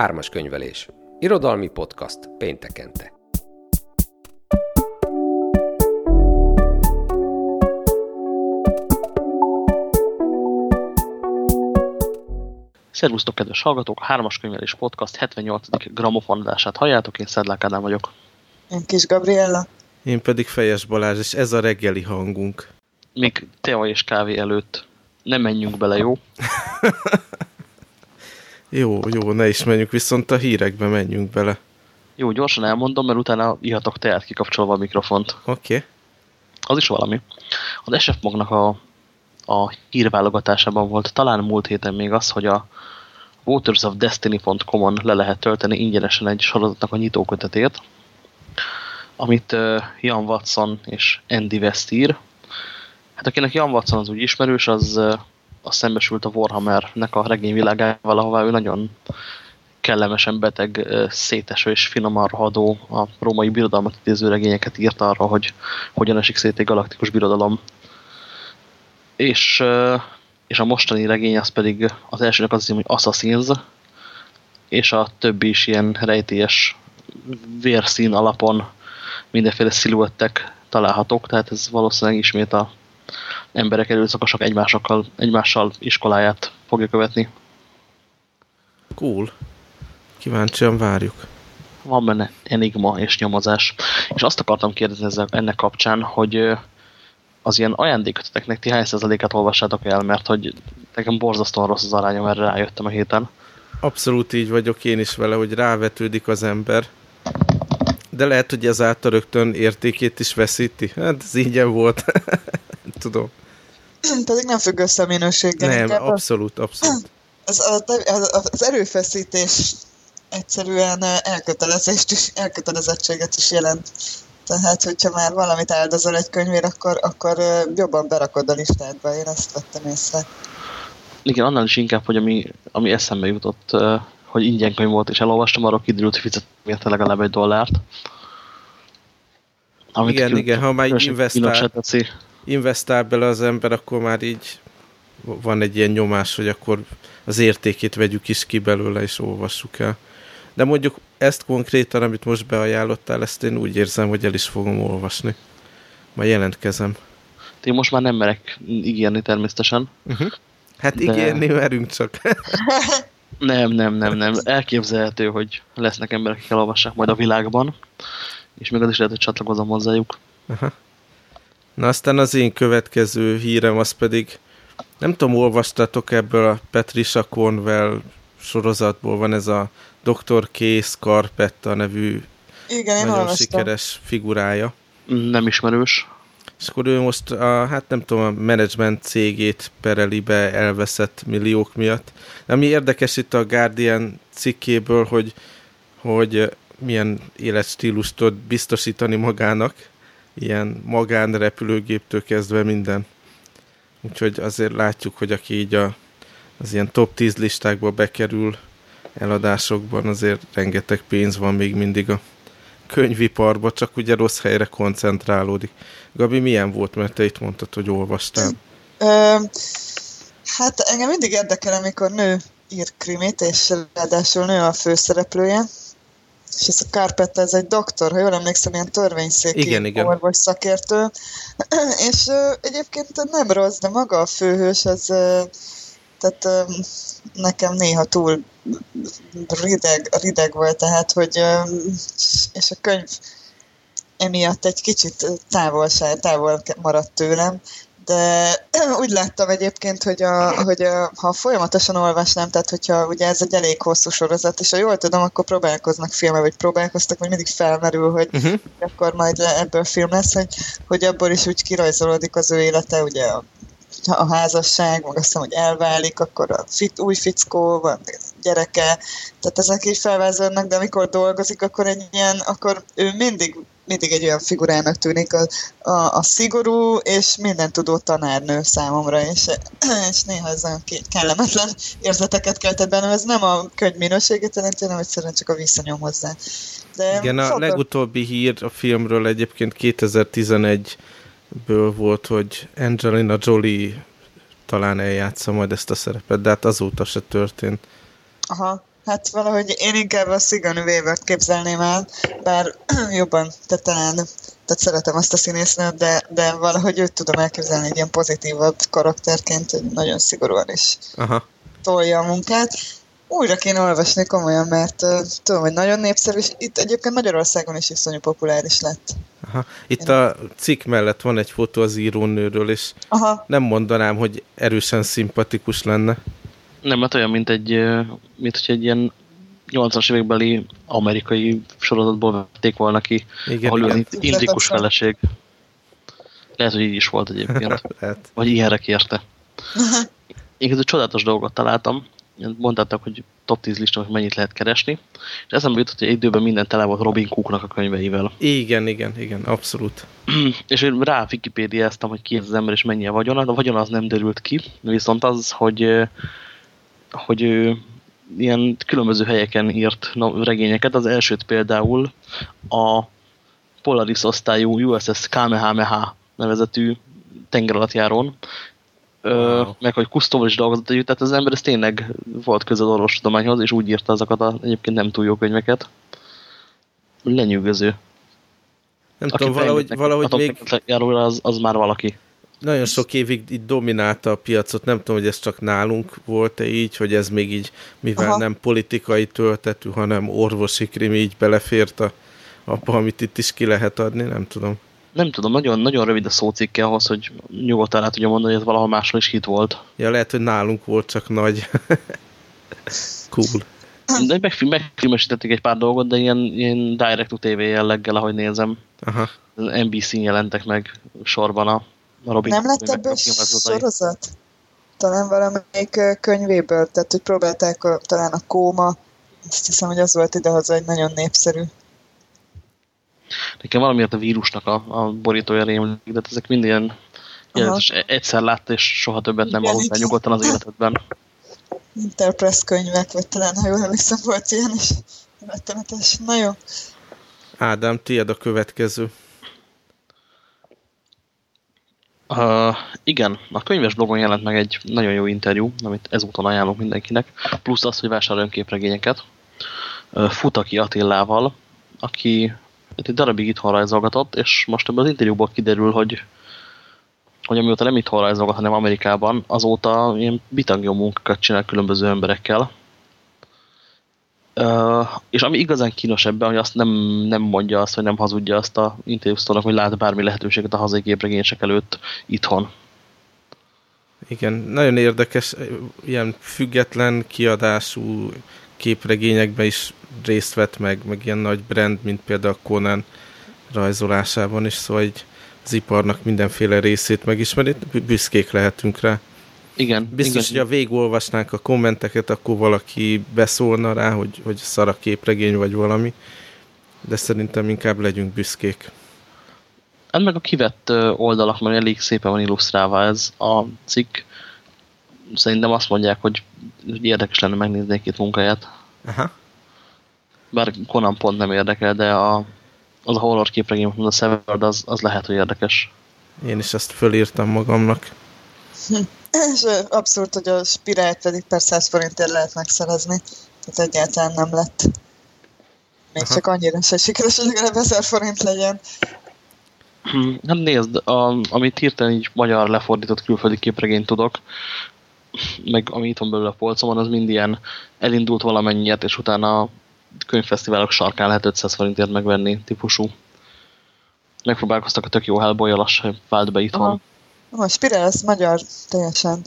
Ármas könyvelés. Irodalmi podcast péntekente. Szervusztok, kedves hallgatók! A Hármas Könyvelés Podcast 78. gramofonadását halljátok, én Szedlák Ádám vagyok. Én Kis Gabriella. Én pedig Fejes Balázs, és ez a reggeli hangunk. Még tea és kávé előtt nem menjünk bele, jó? jó, jó, ne is menjünk, viszont a hírekbe menjünk bele. Jó, gyorsan elmondom, mert utána ihatok teát kikapcsolva a mikrofont. Oké. Okay. Az is valami. Az SF Magnak a, a hírválogatásában volt talán múlt héten még az, hogy a watersofdestiny.com-on le lehet tölteni ingyenesen egy sorozatnak a nyitókötetét, amit Jan Watson és Andy West ír. Hát akinek Jan Watson az úgy ismerős, az, az szembesült a Warhammernek a regényvilágával, ahová ő nagyon kellemesen beteg, széteső és finoman rohadó a római birodalmat idéző regényeket írt arra, hogy hogyan esik szét egy galaktikus birodalom. És, és a mostani regény az pedig az elsőnek az hogy Assassins, és a többi is ilyen rejtélyes vérszín alapon mindenféle sziluettek találhatók, tehát ez valószínűleg ismét a emberek erőszakosak egymásokkal, egymással iskoláját fogja követni. Cool. Kíváncsian várjuk. Van benne enigma és nyomozás. És azt akartam kérdezni ezzel, ennek kapcsán, hogy az ilyen ajándéköteteknek ti hány százalékát olvassátok el, mert hogy nekem borzasztóan rossz az arányom, erre rájöttem a héten. Abszolút így vagyok én is vele, hogy rávetődik az ember. De lehet, hogy ezáltal rögtön értékét is veszíti. Hát ez ingyen volt. Tudom. Pedig nem függ össze a minőséggel. Nem, abszolút, abszolút. Az, az, az erőfeszítés egyszerűen elkötelezést is, elkötelezettséget is jelent. Tehát, hogyha már valamit áldozol egy könyvér, akkor, akkor jobban berakod a listádba. Én ezt vettem észre. Igen, annál is inkább, hogy ami, ami eszembe jutott, hogy ingyen könyv volt, és elolvastam, arra kiderült, hogy fizettem érte legalább egy dollárt. Amit igen, igen, ha már így investál, investál bele az ember, akkor már így van egy ilyen nyomás, hogy akkor az értékét vegyük is ki belőle, és olvassuk el. De mondjuk ezt konkrétan, amit most beajánlottál, ezt én úgy érzem, hogy el is fogom olvasni. Majd jelentkezem. Én most már nem merek ígérni természetesen. Uh -huh. Hát de... ígérni merünk csak. nem, nem, nem, nem. Elképzelhető, hogy lesznek emberek, akik elolvassák majd a világban, és még az is lehet, hogy csatlakozom hozzájuk. Aha. Na aztán az én következő hírem az pedig, nem tudom, olvastatok ebből a Patricia Cornwell sorozatból van ez a Dr. K. Scarpetta nevű Igen, nagyon olvastam. sikeres figurája. Nem ismerős. És akkor ő most a, hát nem tudom, a menedzsment cégét pereli be elveszett milliók miatt. Ami érdekes itt a Guardian cikkéből, hogy, hogy milyen életstílust tud biztosítani magának, ilyen magánrepülőgéptől kezdve minden. Úgyhogy azért látjuk, hogy aki így a, az ilyen top 10 listákba bekerül eladásokban, azért rengeteg pénz van még mindig a könyviparba, csak ugye rossz helyre koncentrálódik. Gabi, milyen volt, mert te itt mondtad, hogy olvastál? Ö, hát engem mindig érdekel, amikor nő ír krimit, és ráadásul nő a főszereplője. És ez a Carpetta, ez egy doktor, ha jól emlékszem, ilyen törvényszéki igen, igen. orvos szakértő. és egyébként nem rossz, de maga a főhős, az tehát nekem néha túl rideg, rideg volt, tehát, hogy és a könyv emiatt egy kicsit távol, távol maradt tőlem, de úgy láttam egyébként, hogy, a, hogy a, ha folyamatosan olvasnám, tehát hogyha ugye ez egy elég hosszú sorozat, és ha jól tudom, akkor próbálkoznak filme, vagy próbálkoztak, vagy mindig felmerül, hogy uh-huh. akkor majd ebből film lesz, hogy, hogy abból is úgy kirajzolódik az ő élete, ugye a a házasság, meg azt hiszem, hogy elválik, akkor a fit, új fickó, van gyereke, tehát ezek így felvázolnak, de amikor dolgozik, akkor egy ilyen, akkor ő mindig mindig egy olyan figurának tűnik a, a, a szigorú és minden tudó tanárnő számomra, és, és néha ez olyan kellemetlen érzeteket keltett bennem. Ez nem a könyv minőségét jelenti, hanem egyszerűen csak a viszonyom hozzá. De Igen, a legutóbbi hír a filmről egyébként 2011 ből volt, hogy Angelina Jolie talán eljátsza majd ezt a szerepet, de hát azóta se történt. Aha. Hát valahogy én inkább a Sigourney weaver képzelném el, bár jobban, tehát talán, tehát szeretem azt a színésznőt, de, de valahogy őt tudom elképzelni egy ilyen pozitívabb karakterként, hogy nagyon szigorúan is Aha. tolja a munkát. Újra kéne olvasni komolyan, mert uh, tudom, hogy nagyon népszerű, és itt egyébként Magyarországon is iszonyú populáris lett. Aha. Itt a cikk mellett van egy fotó az írónőről, és Aha, nem mondanám, hogy erősen szimpatikus lenne. Nem, hát olyan, mint egy, mint hogy egy ilyen 80-as évekbeli amerikai sorozatból vették volna ki, Igen, ahol igen. az indikus feleség. Lehet, hogy így is volt egyébként. Lehet. Vagy ilyenre kérte. Én egy csodálatos dolgot találtam. Mondtátok, hogy top 10 lista, hogy mennyit lehet keresni. És eszembe jutott, hogy egy időben minden tele volt Robin Cooknak a könyveivel. Igen, igen, igen, abszolút. És én rá Wikipédiáztam, hogy ki ez az ember és mennyi a vagyona. A vagyona az nem derült ki, viszont az, hogy, hogy ő ilyen különböző helyeken írt regényeket. Az elsőt például a Polaris osztályú USS Kamehameha nevezetű tengeralattjárón, Wow. meg hogy Kusztóval is dolgozott együtt, tehát az ember ez tényleg volt közel orvostudományhoz, és úgy írta azokat a egyébként nem túl jó könyveket. Lenyűgöző. Nem Aki tudom, valahogy, valahogy még az, az már valaki. Nagyon sok évig így dominálta a piacot, nem tudom, hogy ez csak nálunk volt-e így, hogy ez még így, mivel Aha. nem politikai töltetű, hanem orvosi krimi, így belefért a, abba, amit itt is ki lehet adni, nem tudom. Nem tudom, nagyon, nagyon rövid a szócikke ahhoz, hogy nyugodtan rá tudja mondani, hogy ez valahol máshol is hit volt. Ja, lehet, hogy nálunk volt csak nagy. cool. De megfil- megfilmesítették egy pár dolgot, de ilyen, ilyen direct-to-tv jelleggel, ahogy nézem. Aha. NBC-n jelentek meg sorban a Robin nem lett ebből sorozat? Talán valamelyik könyvéből, tehát hogy próbálták a, talán a kóma, azt hiszem, hogy az volt idehaza egy nagyon népszerű. Nekem valamiért a vírusnak a, a borítója rémlik, de hát ezek mind ilyen jelenetes. Egyszer látta, és soha többet nem igen. nyugodtan az életedben. Interpress könyvek, vagy talán, ha jól emlékszem, volt ilyen is. Rettenetes. Na jó. Ádám, tiéd a következő. Uh, igen, a könyves blogon jelent meg egy nagyon jó interjú, amit ezúton ajánlok mindenkinek, plusz az, hogy vásároljon képregényeket. Uh, Futaki Attillával, aki egy darabig itthon rajzolgatott, és most ebből az interjúból kiderül, hogy hogy amióta nem itthon rajzolgat, hanem Amerikában, azóta ilyen bitangjó munkákat csinál különböző emberekkel. Uh, és ami igazán kínos ebben, hogy azt nem, nem mondja azt, vagy nem hazudja azt a interjúztónak, hogy lát bármi lehetőséget a hazai képregényesek előtt itthon. Igen, nagyon érdekes, ilyen független kiadású képregényekben is részt vett meg, meg ilyen nagy brand, mint például a Conan rajzolásában is, szóval így az iparnak mindenféle részét megismeri, büszkék lehetünk rá. Igen, Biztos, igen. hogy ha végigolvasnánk a kommenteket, akkor valaki beszólna rá, hogy, hogy szar a képregény vagy valami, de szerintem inkább legyünk büszkék. Hát meg a kivett ö, oldalak, mert elég szépen van illusztrálva ez a cikk. Szerintem azt mondják, hogy hogy érdekes lenne megnézni egy-két munkáját. Aha. Bár Conan pont nem érdekel, de a, az a horror képregény, a Severed, az, az lehet, hogy érdekes. Én is ezt fölírtam magamnak. És abszurd, hogy a spirált pedig per 100 forintért lehet megszerezni. Tehát egyáltalán nem lett. Még Aha. csak annyira se sikeres, hogy legalább 1000 forint legyen. Hát nézd, a, amit hirtelen így magyar lefordított külföldi képregényt tudok, meg ami itt van belőle a polcomon, az mind ilyen elindult valamennyit, és utána a könyvfesztiválok sarkán lehet 500 forintért megvenni típusú. Megpróbálkoztak a tök jó hellboy lassan vált be itthon. Aha. A spirál az magyar teljesen.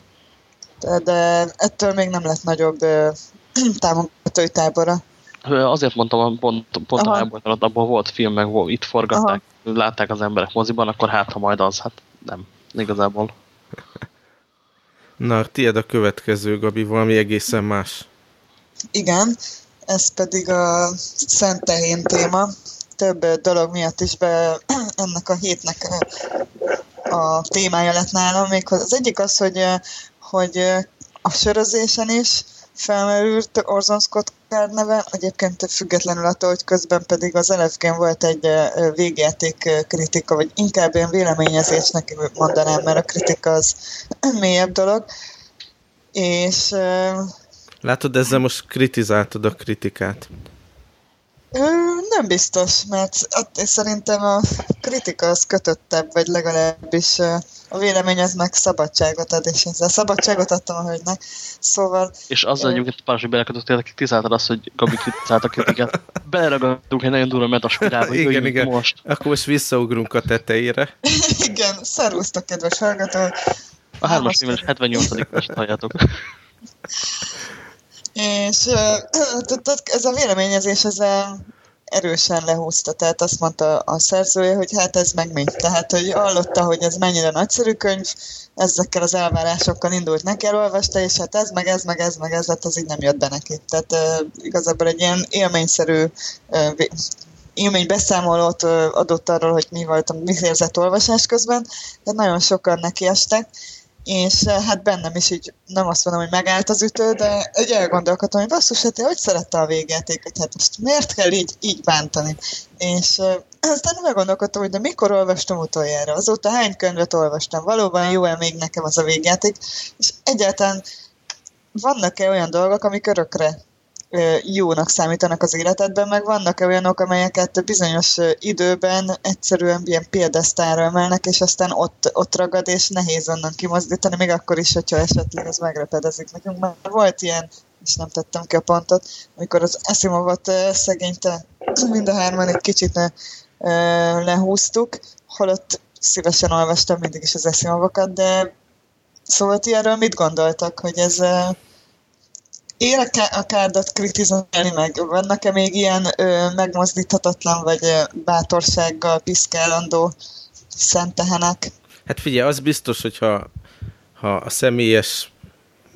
De, de ettől még nem lett nagyobb ö, támogatói tábora. Azért mondtam, pont, pont a Aha. hellboy alatt abban volt film, meg volt, itt forgatták, látták az emberek moziban, akkor hát, ha majd az, hát nem, igazából. Na, tiéd a következő, Gabi, valami egészen más. Igen, ez pedig a Szent Tehén téma. Több dolog miatt is be, ennek a hétnek a, témája lett nálam. Még az egyik az, hogy, hogy a sörözésen is felmerült Orson Scott Card neve, egyébként függetlenül attól, hogy közben pedig az LFG-n volt egy végjáték kritika, vagy inkább ilyen véleményezésnek mondanám, mert a kritika az mélyebb dolog. És Látod, ezzel most kritizáltad a kritikát. Ö, nem biztos, mert ott szerintem a kritika az kötöttebb, vagy legalábbis a vélemény az meg szabadságot ad, és ezzel szabadságot adtam a hölgynek. Szóval... És azzal egyébként pár, hogy belekötöttél, kritizáltad azt, hogy Gabi kritizálta a kritikát. Beleragadtunk egy nagyon durva metaspirálba, igen, igen. most. Akkor most visszaugrunk a tetejére. igen, szervusztok, kedves hallgatók! A 3-as 78. halljátok. És ez a véleményezés, ez erősen lehúzta, tehát azt mondta a szerzője, hogy hát ez meg mi. Tehát, hogy hallotta, hogy ez mennyire nagyszerű könyv, ezekkel az elvárásokkal indult neki, elolvasta, és hát ez, meg ez, meg ez, meg ez, hát az így nem jött be neki. Tehát uh, igazából egy ilyen élményszerű uh, élménybeszámolót adott arról, hogy mi volt, a mi érzett olvasás közben, de nagyon sokan neki estek, és eh, hát bennem is így nem azt mondom, hogy megállt az ütő, de egy elgondolkodtam, hogy basszus, hát hogy szerette a végjátékot, hát most miért kell így, így bántani? És uh, aztán elgondolkodtam, hogy de mikor olvastam utoljára? Azóta hány könyvet olvastam? Valóban jó-e még nekem az a végjáték? És egyáltalán vannak-e olyan dolgok, amik örökre jónak számítanak az életedben, meg vannak -e olyanok, amelyeket bizonyos időben egyszerűen ilyen példesztára emelnek, és aztán ott, ott ragad, és nehéz onnan kimozdítani, még akkor is, hogyha esetleg ez megrepedezik. Nekünk már volt ilyen, és nem tettem ki a pontot, amikor az Asimovot szegényte mind a hárman egy kicsit ne, lehúztuk, holott szívesen olvastam mindig is az Asimovokat, de szóval ti erről mit gondoltak, hogy ez él a kárdot kritizálni meg? Vannak-e még ilyen ö, megmozdíthatatlan vagy ö, bátorsággal piszkálandó szentehenek? Hát figyelj, az biztos, hogyha ha a személyes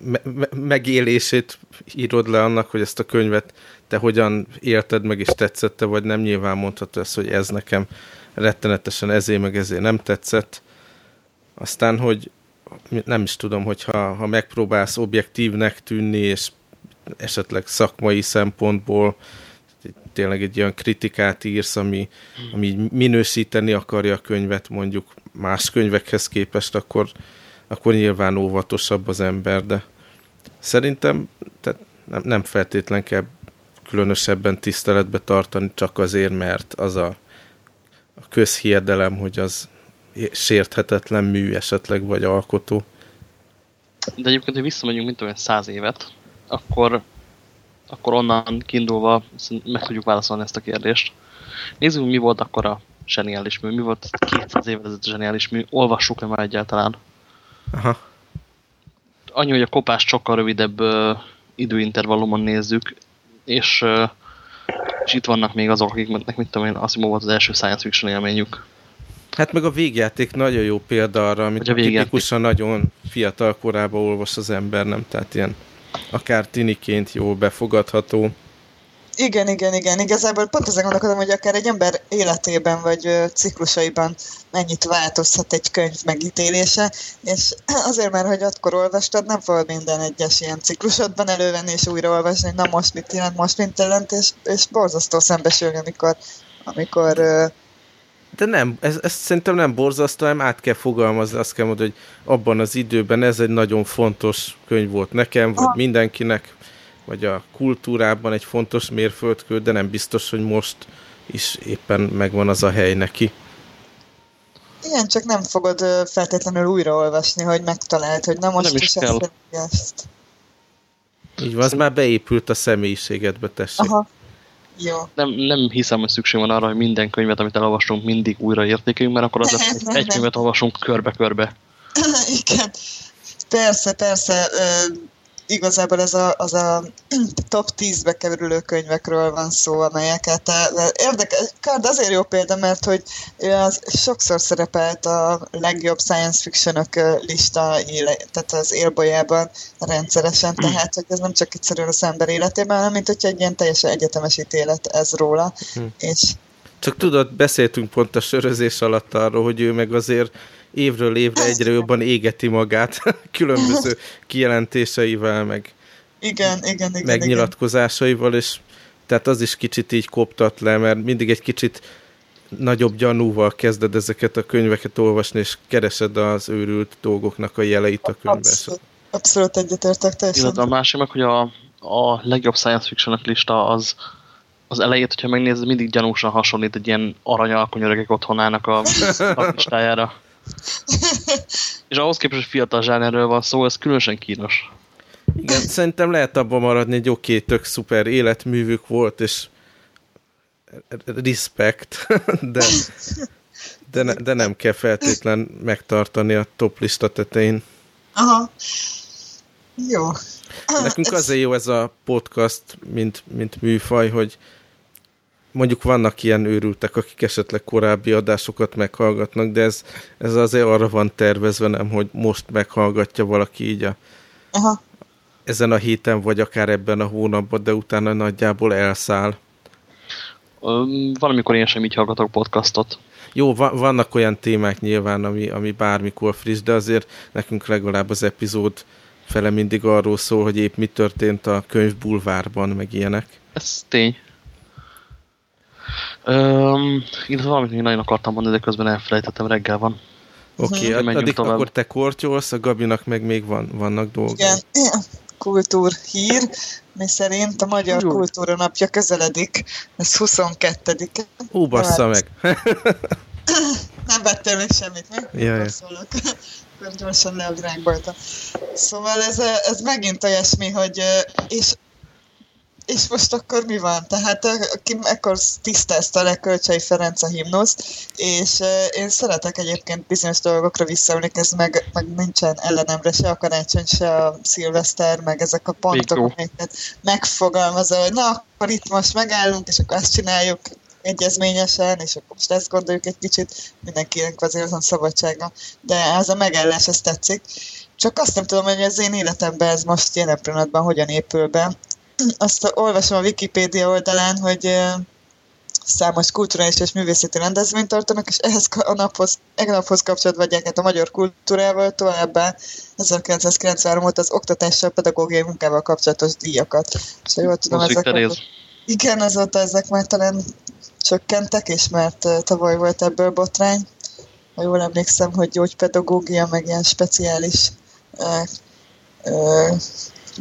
me- me- megélését írod le annak, hogy ezt a könyvet te hogyan élted meg és tetszette, vagy nem nyilván mondhatod ezt, hogy ez nekem rettenetesen ezé meg ezé nem tetszett. Aztán, hogy nem is tudom, hogyha ha megpróbálsz objektívnek tűnni, és esetleg szakmai szempontból tényleg egy olyan kritikát írsz, ami, ami minősíteni akarja a könyvet mondjuk más könyvekhez képest, akkor, akkor nyilván óvatosabb az ember, de szerintem tehát nem, nem feltétlen kell különösebben tiszteletbe tartani csak azért, mert az a, a közhiedelem, hogy az sérthetetlen mű esetleg, vagy alkotó. De egyébként, hogy visszamegyünk, mint olyan száz évet, akkor, akkor onnan kiindulva meg tudjuk válaszolni ezt a kérdést. Nézzük, mi volt akkor a zseniális mű, mi volt 200 évvel ezelőtt a zseniális mű, olvassuk-e már egyáltalán? Aha. Annyi, hogy a kopást sokkal rövidebb uh, időintervallumon nézzük, és, uh, és itt vannak még azok, akiknek, mit tudom én, azt volt az első science fiction élményük. Hát meg a végjáték nagyon jó példa arra, amit tipikusan nagyon fiatal korában olvas az ember, nem? Tehát ilyen akár tiniként jól befogadható. Igen, igen, igen. Igazából pont ezen gondolkodom, hogy akár egy ember életében vagy ciklusaiban mennyit változhat egy könyv megítélése, és azért már, hogy akkor olvastad, nem fogod minden egyes ilyen ciklusodban elővenni és újraolvasni, na most mit jelent, most mit jelent, és, és borzasztó szembesülni, amikor, amikor de nem, ez, ez szerintem nem borzasztó, hanem át kell fogalmazni, azt kell mondani, hogy abban az időben ez egy nagyon fontos könyv volt nekem, vagy mindenkinek, vagy a kultúrában egy fontos mérföldkő, de nem biztos, hogy most is éppen megvan az a hely neki. Igen, csak nem fogod feltétlenül újraolvasni, hogy megtaláld, hogy na most nem is, is kell. ezt. Így van, az már beépült a személyiségedbe, tessék. Aha. Jó. Nem, nem hiszem, hogy szükség van arra, hogy minden könyvet, amit elolvasunk, mindig újra értékeljünk, mert akkor az lesz, hogy egy könyvet olvasunk körbe-körbe. Igen. Persze, persze igazából ez a, az a top 10-be kerülő könyvekről van szó, amelyeket érdekes, Card azért jó példa, mert hogy az sokszor szerepelt a legjobb science fictionok lista, tehát az élbolyában rendszeresen, mm. tehát hogy ez nem csak egyszerűen az ember életében, hanem mint hogyha egy ilyen teljesen egyetemes ítélet ez róla, hmm. és csak tudod, beszéltünk pont a sörözés alatt arról, hogy ő meg azért évről évre egyre jobban égeti magát különböző kijelentéseivel, meg igen, igen, igen, megnyilatkozásaival, és tehát az is kicsit így koptat le, mert mindig egy kicsit nagyobb gyanúval kezded ezeket a könyveket olvasni, és keresed az őrült dolgoknak a jeleit a könyvben. Abszolút, abszolút egyetértek teljesen. Illetve a másik meg, hogy a, a legjobb science fiction lista az az elejét, hogyha megnézed, mindig gyanúsan hasonlít egy ilyen aranyalkonyöregek otthonának a, a listájára. És ahhoz képest, hogy fiatal zsánerről van szó, ez különösen kínos. Igen, szerintem lehet abban maradni, hogy oké, okay, tök szuper életművük volt, és respect, de, de, ne, de nem kell feltétlen megtartani a top lista tetején. Aha. Jó. Nekünk azért jó ez a podcast, mint, mint műfaj, hogy mondjuk vannak ilyen őrültek, akik esetleg korábbi adásokat meghallgatnak, de ez, ez azért arra van tervezve, nem, hogy most meghallgatja valaki így a, Aha. ezen a héten, vagy akár ebben a hónapban, de utána nagyjából elszáll. Valamikor én sem így hallgatok podcastot. Jó, va vannak olyan témák nyilván, ami, ami bármikor friss, de azért nekünk legalább az epizód fele mindig arról szól, hogy épp mi történt a könyvbulvárban, meg ilyenek. Ez tény. Um, illetve valamit még nagyon akartam mondani, de közben elfelejtettem, reggel van. Oké, okay, addig tovább. akkor te kortyolsz, a Gabinak meg még van, vannak dolgok. Igen, kultúrhír, mi szerint a Magyar Jó. Kultúra Napja közeledik, ez 22-e. Hú, bassza meg! Nem vettél még semmit, mi? Ja, ja. Akkor gyorsan le a virágbolta. Szóval ez, ez megint olyasmi, hogy és és most akkor mi van? Tehát aki ekkor tisztázta le Kölcsei Ferenc a himnuszt, és én szeretek egyébként bizonyos dolgokra visszaemlékezni, meg, meg nincsen ellenemre se a karácsony, se a szilveszter, meg ezek a pontok, amiket megfogalmazza, hogy na, akkor itt most megállunk, és akkor ezt csináljuk egyezményesen, és akkor most ezt gondoljuk egy kicsit, mindenkinek azért van szabadsága. De ez a megállás, ez tetszik. Csak azt nem tudom, hogy az én életemben ez most jelen pillanatban hogyan épül be, azt olvasom a Wikipédia oldalán, hogy számos kulturális és művészeti rendezvényt tartanak, és ehhez a naphoz, a naphoz kapcsolatban hát a magyar kultúrával, továbbá 1993 óta az oktatással, pedagógiai munkával kapcsolatos díjakat. És jól tudom, ezek a, igen, azóta ezek már talán csökkentek, és mert tavaly volt ebből botrány. Ha jól emlékszem, hogy gyógypedagógia, meg ilyen speciális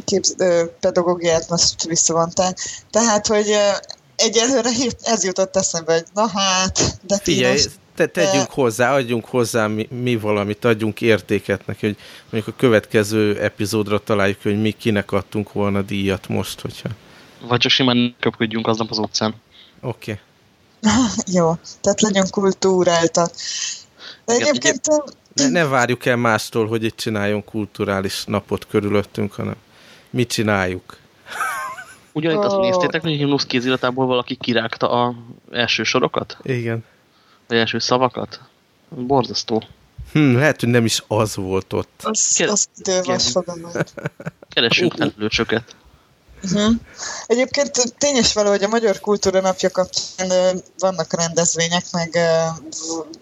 képz, pedagógiát most visszavonták. Tehát, hogy egyelőre ez jutott eszembe, hogy na hát, de Figyelj, te, tegyünk de... hozzá, adjunk hozzá mi, mi valamit, adjunk értéket neki, hogy mondjuk a következő epizódra találjuk, hogy mi kinek adtunk volna díjat most, hogyha... Vagy csak simán köpködjünk aznap az utcán. Oké. Okay. Jó, tehát legyünk kultúráltak. De egyébként... Ne, ne várjuk el mástól, hogy itt csináljon kulturális napot körülöttünk, hanem mit csináljuk. Ugyanitt azt néztétek, hogy Himnusz kéziratából valaki kirágta a első sorokat? Igen. Az első szavakat? Borzasztó. Hm, lehet, hogy nem is az volt ott. Az, Keres... az idővas Keresünk lőcsöket. Uh-huh. Egyébként tényes való, hogy a Magyar Kultúra Napja kapcsán vannak rendezvények, meg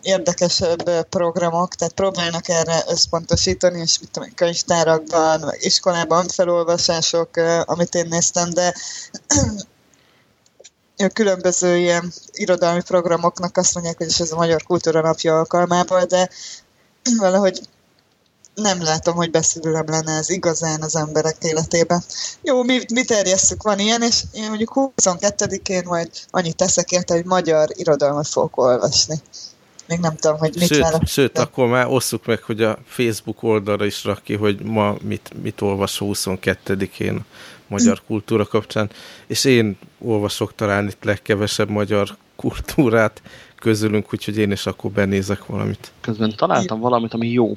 érdekesebb programok, tehát próbálnak erre összpontosítani, és mit tudom, könyvtárakban, iskolában felolvasások, amit én néztem, de különböző ilyen irodalmi programoknak azt mondják, hogy ez a Magyar Kultúra Napja alkalmából, de valahogy nem látom, hogy beszélőlem lenne ez igazán az emberek életében. Jó, mi, mi terjesszük, van ilyen, és én mondjuk 22-én majd annyit teszek érte, hogy magyar irodalmat fogok olvasni. Még nem tudom, hogy mit sőt, Sőt, akkor már osszuk meg, hogy a Facebook oldalra is rak ki, hogy ma mit, mit olvasó 22-én magyar kultúra kapcsán, és én olvasok talán itt legkevesebb magyar kultúrát közülünk, úgyhogy én is akkor benézek valamit. Közben találtam valamit, ami jó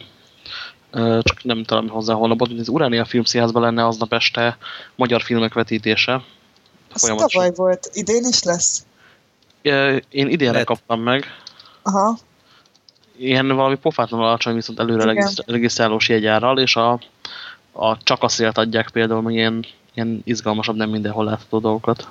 csak nem találom hozzá honlapot, hogy az Uránia Filmszínházban lenne aznap este magyar filmek vetítése. Az tavaly volt, idén is lesz? Én idénre Lett. kaptam meg. Aha. Ilyen valami pofátlan alacsony, viszont előre regisztrálós jegyárral, és a, a csak a szélt adják például, meg ilyen, ilyen izgalmasabb, nem mindenhol látható dolgokat.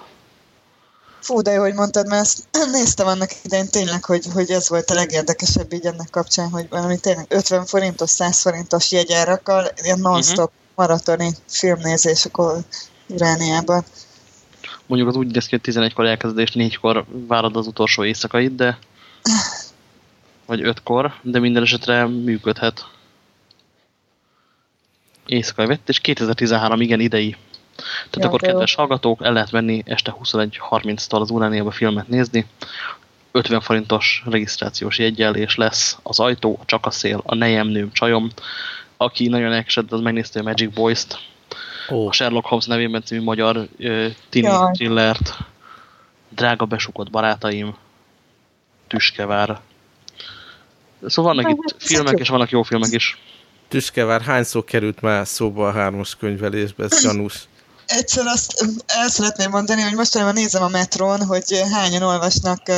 Fú, de jó, hogy mondtad, mert ezt néztem annak idején tényleg, hogy, hogy ez volt a legérdekesebb így ennek kapcsán, hogy valami tényleg 50 forintos, 100 forintos jegyárakkal, ilyen non-stop uh-huh. maratoni filmnézés akkor Irániában. Mondjuk az úgy néz ki, hogy 11-kor elkezded, és 4-kor várod az utolsó éjszakait, de vagy 5-kor, de minden esetre működhet. Éjszakai vett, és 2013 igen idei Tehát ja, akkor kedves jó. hallgatók, el lehet menni este 21.30-tal az Urániába filmet nézni. 50 forintos regisztrációs jegyel, és lesz az ajtó, csak a szél, a nejem, nőm, csajom. Aki nagyon elkesedett, az megnézte a Magic Boys-t, oh. a Sherlock Holmes nevében című magyar uh, tini thrillert, Drága besukott barátaim, Tüskevár. Szóval vannak itt filmek, és vannak jó filmek is. Tüskevár, hányszor került már szóba a hármas könyvelésbe, ez gyanús? Egyszer azt el szeretném mondani, hogy mostanában nézem a metron, hogy hányan olvasnak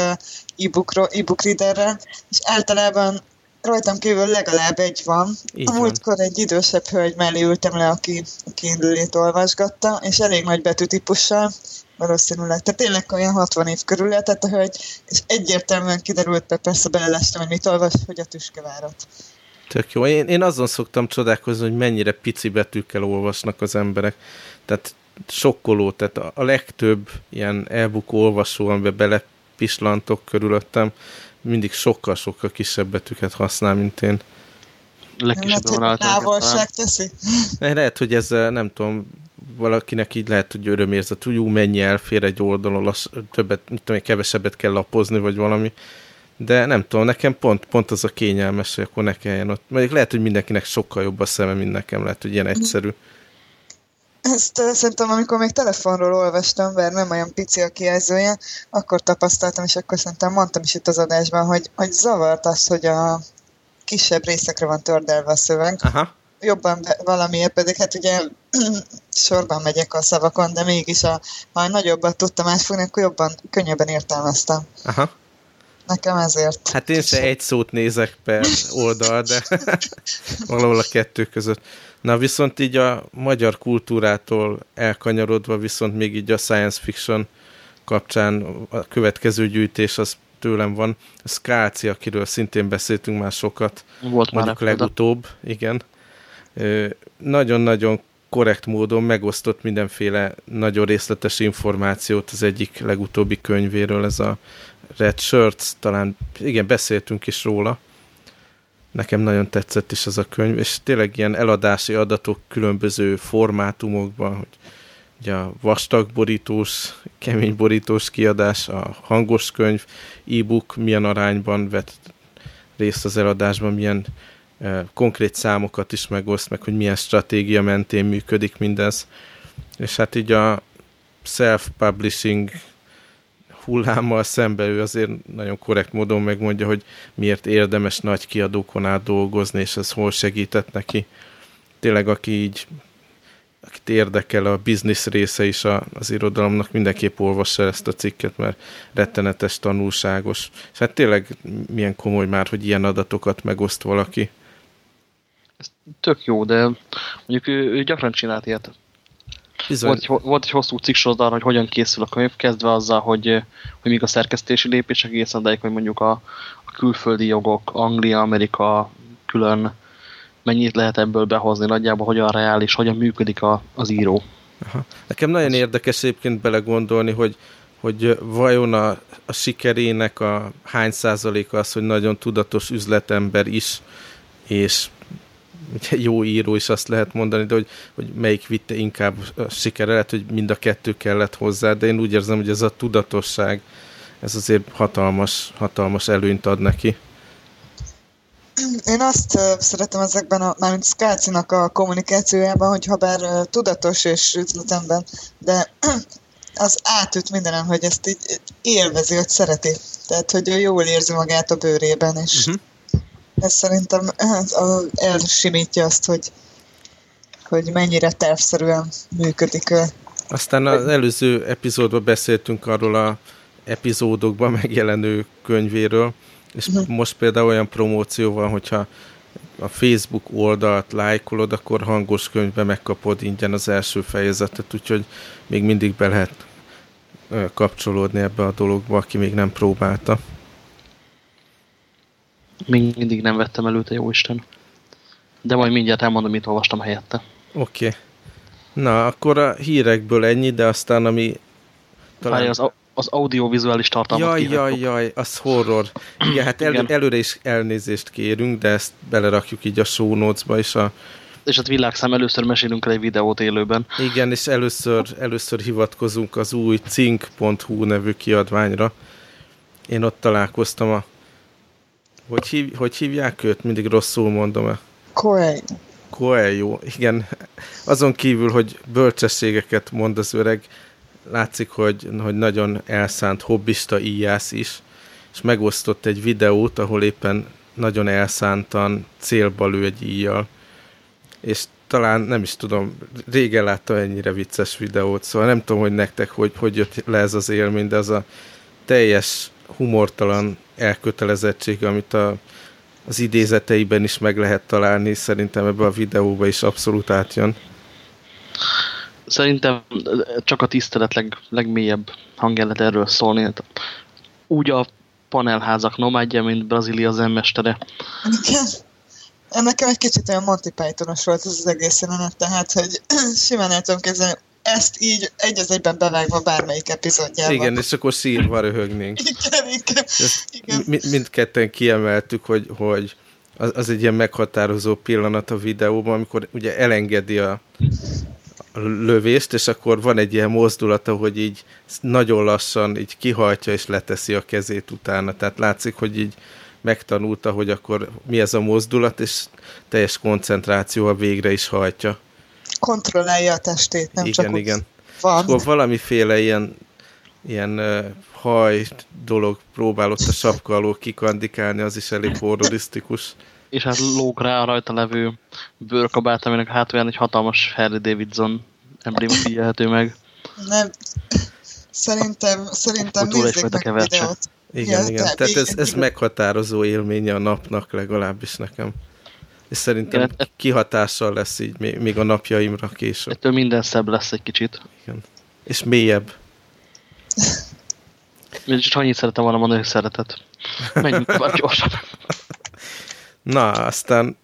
e-book readerrel, és általában rajtam kívül legalább egy van. Így a múltkor egy idősebb hölgy mellé ültem le, aki a Kindle-ét olvasgatta, és elég nagy betűtípussal, valószínűleg. Tehát tényleg olyan 60 év körül lehetett a hölgy, és egyértelműen kiderült, be persze belelestem, hogy mit olvas, hogy a tüskevárat. Tök jó. Én, én azon szoktam csodálkozni, hogy mennyire pici betűkkel olvasnak az emberek. Tehát sokkoló, tehát a, a legtöbb ilyen e-book olvasó, amiben belepislantok körülöttem, mindig sokkal-sokkal kisebb betűket használ, mint én. Legkisebb távolság teszi? Lehet, hogy ez nem tudom, valakinek így lehet, hogy örömérzet, hogy ú, mennyi elfér egy oldalon, lassz, többet, mit tudom, kevesebbet kell lapozni, vagy valami. De nem tudom, nekem pont, pont az a kényelmes, hogy akkor ne kelljen ott. Mondjuk lehet, hogy mindenkinek sokkal jobb a szeme, mint nekem, lehet, hogy ilyen egyszerű. Ezt szerintem, amikor még telefonról olvastam, mert nem olyan pici a kijelzője, akkor tapasztaltam, és akkor szerintem mondtam is itt az adásban, hogy, hogy zavart az, hogy a kisebb részekre van tördelve a szöveg. Aha. Jobban be, valamiért pedig, hát ugye sorban megyek a szavakon, de mégis a, ha nagyobbat tudtam átfogni, akkor jobban, könnyebben értelmeztem. Aha. Nekem ezért. Hát én se egy szót nézek per oldal, de valahol a kettő között. Na viszont így a magyar kultúrától elkanyarodva, viszont még így a science fiction kapcsán a következő gyűjtés az tőlem van. Skáci, akiről szintén beszéltünk már sokat. Volt mondjuk már legutóbb, igen. Nagyon-nagyon korrekt módon megosztott mindenféle nagyon részletes információt az egyik legutóbbi könyvéről, ez a Red Shirts, talán igen, beszéltünk is róla. Nekem nagyon tetszett is ez a könyv, és tényleg ilyen eladási adatok különböző formátumokban, hogy ugye a vastag borítós, kemény borítós kiadás, a hangos könyv, e-book milyen arányban vett részt az eladásban, milyen eh, konkrét számokat is megoszt, meg hogy milyen stratégia mentén működik mindez. És hát így a self-publishing hullámmal szembe ő azért nagyon korrekt módon megmondja, hogy miért érdemes nagy kiadókon át dolgozni, és ez hol segített neki. Tényleg, aki így akit érdekel a biznisz része is a, az irodalomnak, mindenképp olvassa ezt a cikket, mert rettenetes tanulságos. És hát tényleg milyen komoly már, hogy ilyen adatokat megoszt valaki. Ez tök jó, de mondjuk ő, ő gyakran csinált ilyet. Bizony. Volt, egy, volt egy hosszú cikk arra, hogy hogyan készül a könyv, kezdve azzal, hogy, hogy még a szerkesztési lépések egészen odáig, hogy mondjuk a, a külföldi jogok, Anglia, Amerika külön mennyit lehet ebből behozni nagyjából, hogyan reális, hogyan működik a, az író. Aha. Nekem nagyon Ez... érdekes egyébként belegondolni, hogy, hogy vajon a, a sikerének a hány százaléka az, hogy nagyon tudatos üzletember is, és jó író is azt lehet mondani, de hogy, hogy melyik vitte inkább sikere, lehet, hogy mind a kettő kellett hozzá, de én úgy érzem, hogy ez a tudatosság, ez azért hatalmas, hatalmas előnyt ad neki. Én azt szeretem ezekben, a, mármint Skácinak a kommunikációjában, hogy ha bár tudatos és üzletemben, de az átüt mindenem, hogy ezt így élvezi, hogy szereti. Tehát, hogy ő jól érzi magát a bőrében, és uh-huh ez szerintem elsimítja azt, hogy, hogy mennyire tervszerűen működik. Aztán az előző epizódban beszéltünk arról a epizódokban megjelenő könyvéről, és uh-huh. most például olyan promóció van, hogyha a Facebook oldalt lájkolod, akkor hangos könyvbe megkapod ingyen az első fejezetet, úgyhogy még mindig be lehet kapcsolódni ebbe a dologba, aki még nem próbálta. Még mindig nem vettem előtte, jó Isten. De majd mindjárt elmondom, mit olvastam helyette. Oké. Okay. Na, akkor a hírekből ennyi, de aztán ami... Talán... Várj, az, az audiovizuális tartalmat Jaj, jaj, jaj, az horror. Igen, hát el, Igen. előre is elnézést kérünk, de ezt belerakjuk így a show notes-ba, és a és hát világszám először mesélünk el egy videót élőben. Igen, és először, először hivatkozunk az új cink.hu nevű kiadványra. Én ott találkoztam a... Hogy, hív, hogy hívják őt? Mindig rosszul mondom-e. Coelho. Coelho, igen. Azon kívül, hogy bölcsességeket mond az öreg, látszik, hogy, hogy nagyon elszánt hobbista íjász is, és megosztott egy videót, ahol éppen nagyon elszántan célba lő egy íjjal. És talán nem is tudom, régen láttam ennyire vicces videót, szóval nem tudom, hogy nektek hogy, hogy jött le ez az élmény, de az a teljes humortalan elkötelezettség, amit a, az idézeteiben is meg lehet találni, szerintem ebbe a videóba is abszolút átjön. Szerintem csak a tisztelet leg, legmélyebb hangjelet erről szólni. Hát úgy a panelházak nomádja, mint Brazília zemmestere. Igen. Nekem egy kicsit olyan Monty Pythonos volt ez az egész jelenet, tehát, hogy simán el tudom képzelni, ezt így egy az egyben bevágva bármelyik epizódjában. Igen, és akkor szírva röhögnénk. Igen, igen. igen. Mi, mindketten kiemeltük, hogy, hogy az, az egy ilyen meghatározó pillanat a videóban, amikor ugye elengedi a, a lövést, és akkor van egy ilyen mozdulata, hogy így nagyon lassan így kihajtja és leteszi a kezét utána. Tehát látszik, hogy így megtanulta, hogy akkor mi ez a mozdulat, és teljes koncentráció a végre is hajtja. Kontrollálja a testét, nem igen, csak igen. van. Akkor valamiféle ilyen, ilyen uh, haj dolog próbálott a sapka alól kikandikálni, az is elég horrorisztikus. És hát lóg rá a rajta levő bőrkabát, aminek hát olyan egy hatalmas Harry Davidson embléma figyelhető meg. Nem. Szerintem, szerintem nézzék meg videót. Igen, Ja, igen. tehát ez, ez meghatározó élménye a napnak, legalábbis nekem. És szerintem Igen, kihatással lesz így még, még a napjaimra később. Ettől minden szebb lesz egy kicsit. Igen. És mélyebb. Én csak annyit szeretem volna mondani, hogy szeretet. Menjünk tovább gyorsan. Na, aztán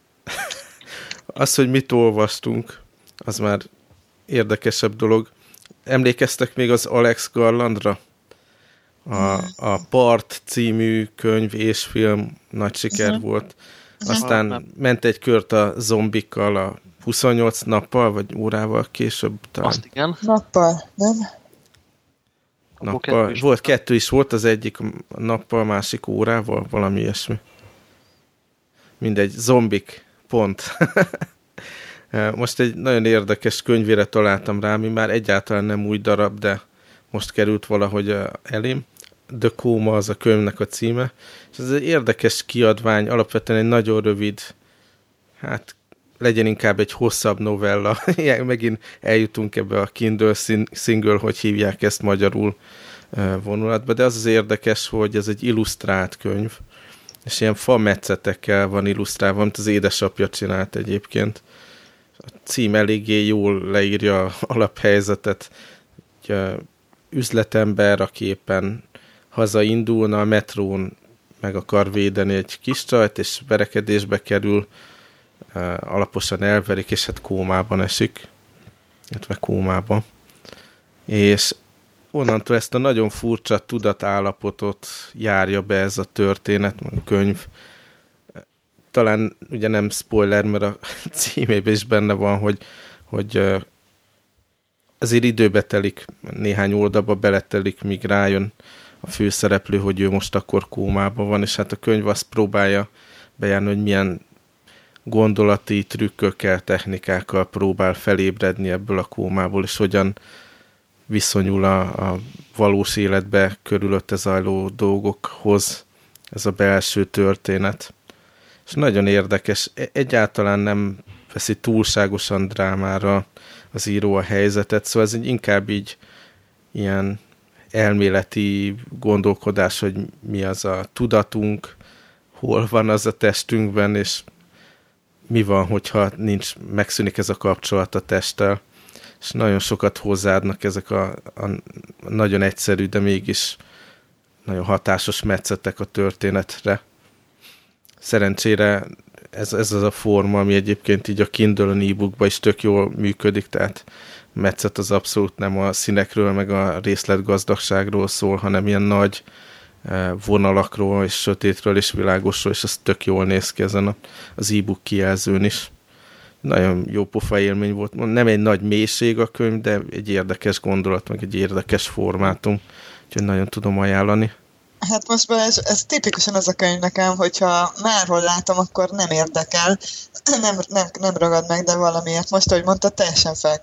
az, hogy mit olvastunk, az már érdekesebb dolog. Emlékeztek még az Alex Garlandra? A, a Part című könyv és film nagy siker Mhm. volt. Aztán ment egy kört a zombikkal a 28 nappal, vagy órával később talán. Azt igen. Nappal, nem? Nappal. kettő is Volt kettő is, volt az egyik nappal, másik órával, valami ilyesmi. Mindegy, zombik, pont. most egy nagyon érdekes könyvére találtam rá, ami már egyáltalán nem új darab, de most került valahogy elém. The Coma az a könyvnek a címe, és ez egy érdekes kiadvány, alapvetően egy nagyon rövid, hát legyen inkább egy hosszabb novella. Megint eljutunk ebbe a Kindle sin- single, hogy hívják ezt magyarul vonulatba, de az az érdekes, hogy ez egy illusztrált könyv, és ilyen fa metszetekkel van illusztrálva, amit az édesapja csinált egyébként. A cím eléggé jól leírja a alaphelyzetet. Egy üzletember, aki éppen hazaindulna, a metrón meg akar védeni egy kis csajt, és verekedésbe kerül, alaposan elverik, és hát kómában esik, illetve kómába. És onnantól ezt a nagyon furcsa tudatállapotot járja be ez a történet, a könyv. Talán ugye nem spoiler, mert a címében is benne van, hogy, hogy azért időbe telik, néhány oldalba beletelik, míg rájön a főszereplő, hogy ő most akkor kómában van, és hát a könyv azt próbálja bejárni, hogy milyen gondolati trükkökkel, technikákkal próbál felébredni ebből a kómából, és hogyan viszonyul a, a valós életbe körülötte zajló dolgokhoz ez a belső történet. És nagyon érdekes, E- egyáltalán nem veszi túlságosan drámára az író a helyzetet, szóval ez inkább így ilyen elméleti gondolkodás, hogy mi az a tudatunk, hol van az a testünkben, és mi van, hogyha nincs, megszűnik ez a kapcsolat a testtel. És nagyon sokat hozzáadnak ezek a, a nagyon egyszerű, de mégis nagyon hatásos metszetek a történetre. Szerencsére ez, ez az a forma, ami egyébként így a Kindle-on e is tök jól működik, tehát metszet az abszolút nem a színekről, meg a részletgazdagságról szól, hanem ilyen nagy eh, vonalakról, és sötétről, és világosról, és az tök jól néz ki ezen az e-book kijelzőn is. nagyon jó pofa élmény volt. Nem egy nagy mélység a könyv, de egy érdekes gondolat, meg egy érdekes formátum. Úgyhogy nagyon tudom ajánlani. Hát most be ez, ez tipikusan az a könyv nekem, hogyha márhol látom, akkor nem érdekel, nem, nem, nem ragad meg, de valamiért most, ahogy mondta, teljesen fel,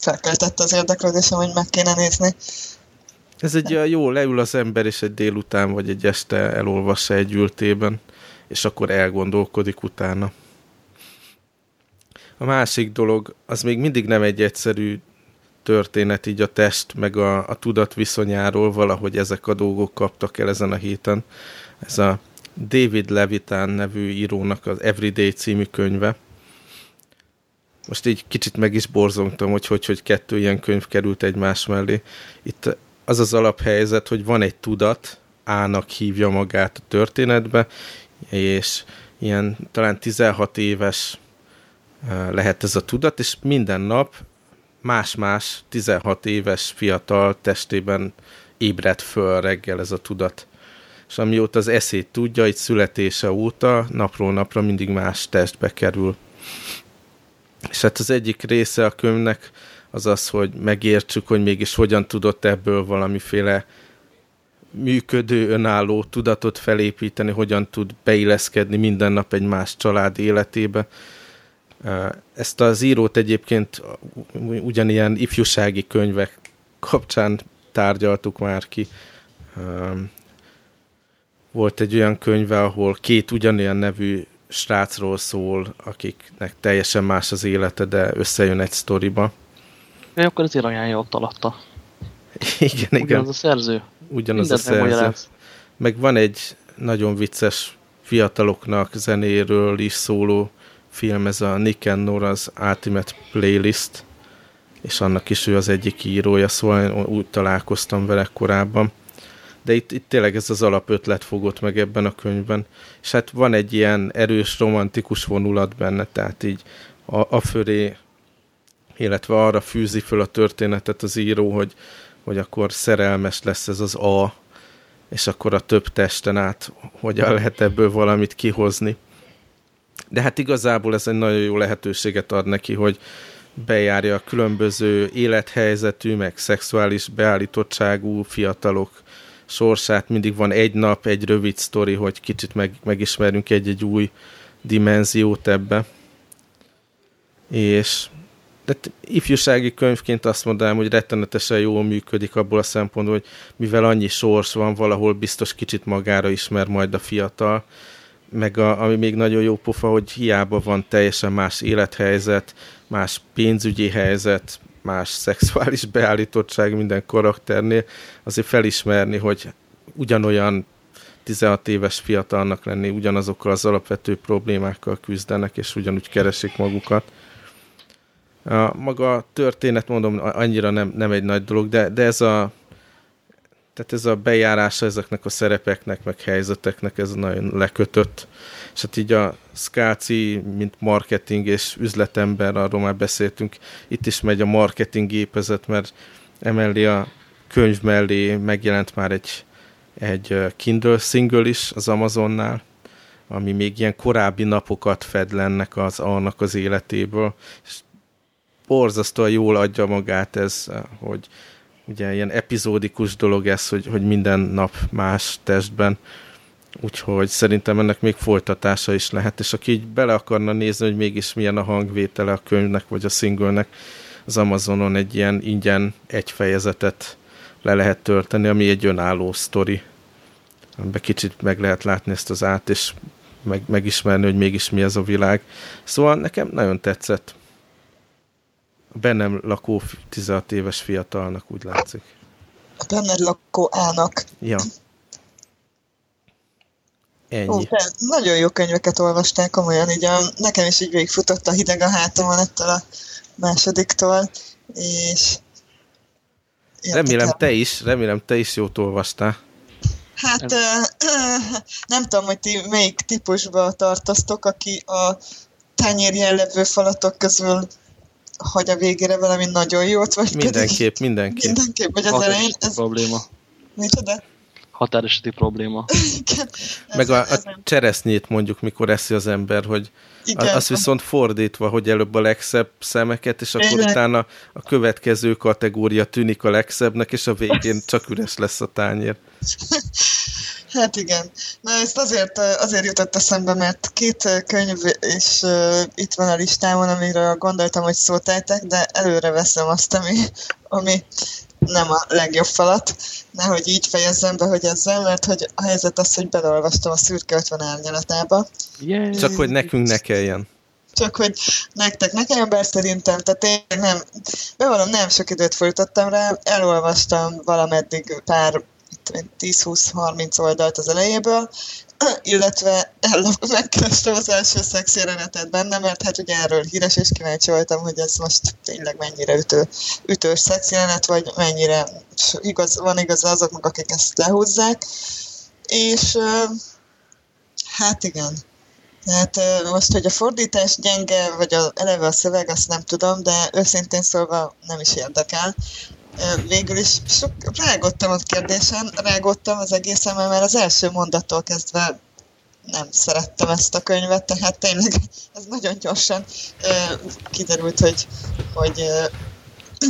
felkeltette az érdeklődésem, hogy meg kéne nézni. Ez egy jó, leül az ember, és egy délután vagy egy este elolvassa egy ültében, és akkor elgondolkodik utána. A másik dolog, az még mindig nem egy egyszerű történet így a test meg a, a tudat viszonyáról, valahogy ezek a dolgok kaptak el ezen a héten. Ez a David Levitan nevű írónak az Everyday című könyve. Most így kicsit meg is borzongtam, hogy hogy, hogy kettő ilyen könyv került egymás mellé. Itt az az alaphelyzet, hogy van egy tudat, Ának hívja magát a történetbe, és ilyen talán 16 éves lehet ez a tudat, és minden nap más-más 16 éves fiatal testében ébred föl reggel ez a tudat. És amióta az eszét tudja, egy születése óta napról napra mindig más testbe kerül. És hát az egyik része a könyvnek az az, hogy megértsük, hogy mégis hogyan tudott ebből valamiféle működő, önálló tudatot felépíteni, hogyan tud beilleszkedni minden nap egy más család életébe. Ezt az írót egyébként ugyanilyen ifjúsági könyvek kapcsán tárgyaltuk már ki. Volt egy olyan könyve, ahol két ugyanilyen nevű srácról szól, akiknek teljesen más az élete, de összejön egy sztoriba. Ja, akkor azért ajánlja ott alatta. Igen, igen. Ugyanaz a szerző. Ugyanaz Mindent a szerző. Meg van egy nagyon vicces fiataloknak zenéről is szóló film, ez a Nick and Nora's Ultimate Playlist, és annak is ő az egyik írója, szóval úgy találkoztam vele korábban. De itt, itt tényleg ez az alapötlet fogott meg ebben a könyvben. És hát van egy ilyen erős, romantikus vonulat benne, tehát így a, a fölé, illetve arra fűzi föl a történetet az író, hogy, hogy akkor szerelmes lesz ez az A, és akkor a több testen át hogyan lehet ebből valamit kihozni. De hát igazából ez egy nagyon jó lehetőséget ad neki, hogy bejárja a különböző élethelyzetű, meg szexuális beállítottságú fiatalok sorsát. Mindig van egy nap, egy rövid sztori, hogy kicsit meg, megismerünk egy-egy új dimenziót ebbe. És de ifjúsági könyvként azt mondanám, hogy rettenetesen jól működik abból a szempontból, hogy mivel annyi sors van, valahol biztos kicsit magára ismer majd a fiatal, meg a, ami még nagyon jó pofa, hogy hiába van teljesen más élethelyzet, más pénzügyi helyzet, más szexuális beállítottság minden karakternél, azért felismerni, hogy ugyanolyan 16 éves fiatalnak lenni, ugyanazokkal az alapvető problémákkal küzdenek, és ugyanúgy keresik magukat. A maga történet, mondom, annyira nem, nem egy nagy dolog, de, de ez a tehát ez a bejárása ezeknek a szerepeknek, meg helyzeteknek, ez nagyon lekötött. És hát így a Skáci, mint marketing és üzletember, arról már beszéltünk, itt is megy a marketing gépezet, mert emellé a könyv mellé megjelent már egy, egy Kindle single is az Amazonnál, ami még ilyen korábbi napokat fed lennek az annak az életéből, és borzasztóan jól adja magát ez, hogy ugye ilyen epizódikus dolog ez, hogy, hogy minden nap más testben, úgyhogy szerintem ennek még folytatása is lehet, és aki így bele akarna nézni, hogy mégis milyen a hangvétele a könyvnek, vagy a singlenek, az Amazonon egy ilyen ingyen egy fejezetet le lehet tölteni, ami egy önálló sztori, amiben kicsit meg lehet látni ezt az át, és meg, megismerni, hogy mégis mi ez a világ. Szóval nekem nagyon tetszett a bennem lakó 16 éves fiatalnak úgy látszik. A benned lakó ának. Ja. Ennyi. Ó, nagyon jó könyveket olvasták, komolyan, így a, nekem is így végigfutott a hideg a hátamon ettől a másodiktól, és Remélem te is, remélem te is jót olvastál. Hát nem, nem tudom, hogy ti melyik típusba tartoztok, aki a tányérjel levő falatok közül hogy a végére valami nagyon jót, vagy Mindenképp, mindenképp. Mindenképp, vagy az elején. Ez... probléma. Micsoda? Határeseti probléma. Igen. Meg a, a cseresznyét mondjuk, mikor eszi az ember, hogy igen. az viszont fordítva, hogy előbb a legszebb szemeket, és akkor Tényleg. utána a következő kategória tűnik a legszebbnek, és a végén csak üres lesz a tányér. Hát igen. Na ezt azért, azért jutott eszembe, mert két könyv is uh, itt van a listámon, amiről gondoltam, hogy szót ejtek, de előre veszem azt, ami, ami nem a legjobb falat. Nehogy így fejezzem be, hogy ezzel, mert hogy a helyzet az, hogy beleolvastam a szürke 50 árnyalatába. Yeah. Csak hogy nekünk ne kelljen. Csak hogy nektek ne kelljen, bár szerintem, tehát én nem, bevallom, nem sok időt fordítottam rá, elolvastam valameddig pár 10-20-30 oldalt az elejéből, illetve ellop, megkerestem az első szex jelenetet benne, mert hát ugye erről híres, és kíváncsi voltam, hogy ez most tényleg mennyire ütő, ütős szex jelenet, vagy mennyire igaz, van igaz azoknak, akik ezt lehúzzák. És hát igen, tehát most, hogy a fordítás gyenge, vagy a, eleve a szöveg, azt nem tudom, de őszintén szólva nem is érdekel. Ö, Végül is sok, rágottam a kérdésen, rágottam az egészen, mert az első mondattól kezdve nem szerettem ezt a könyvet, tehát tényleg ez nagyon gyorsan ö, kiderült, hogy, hogy ö,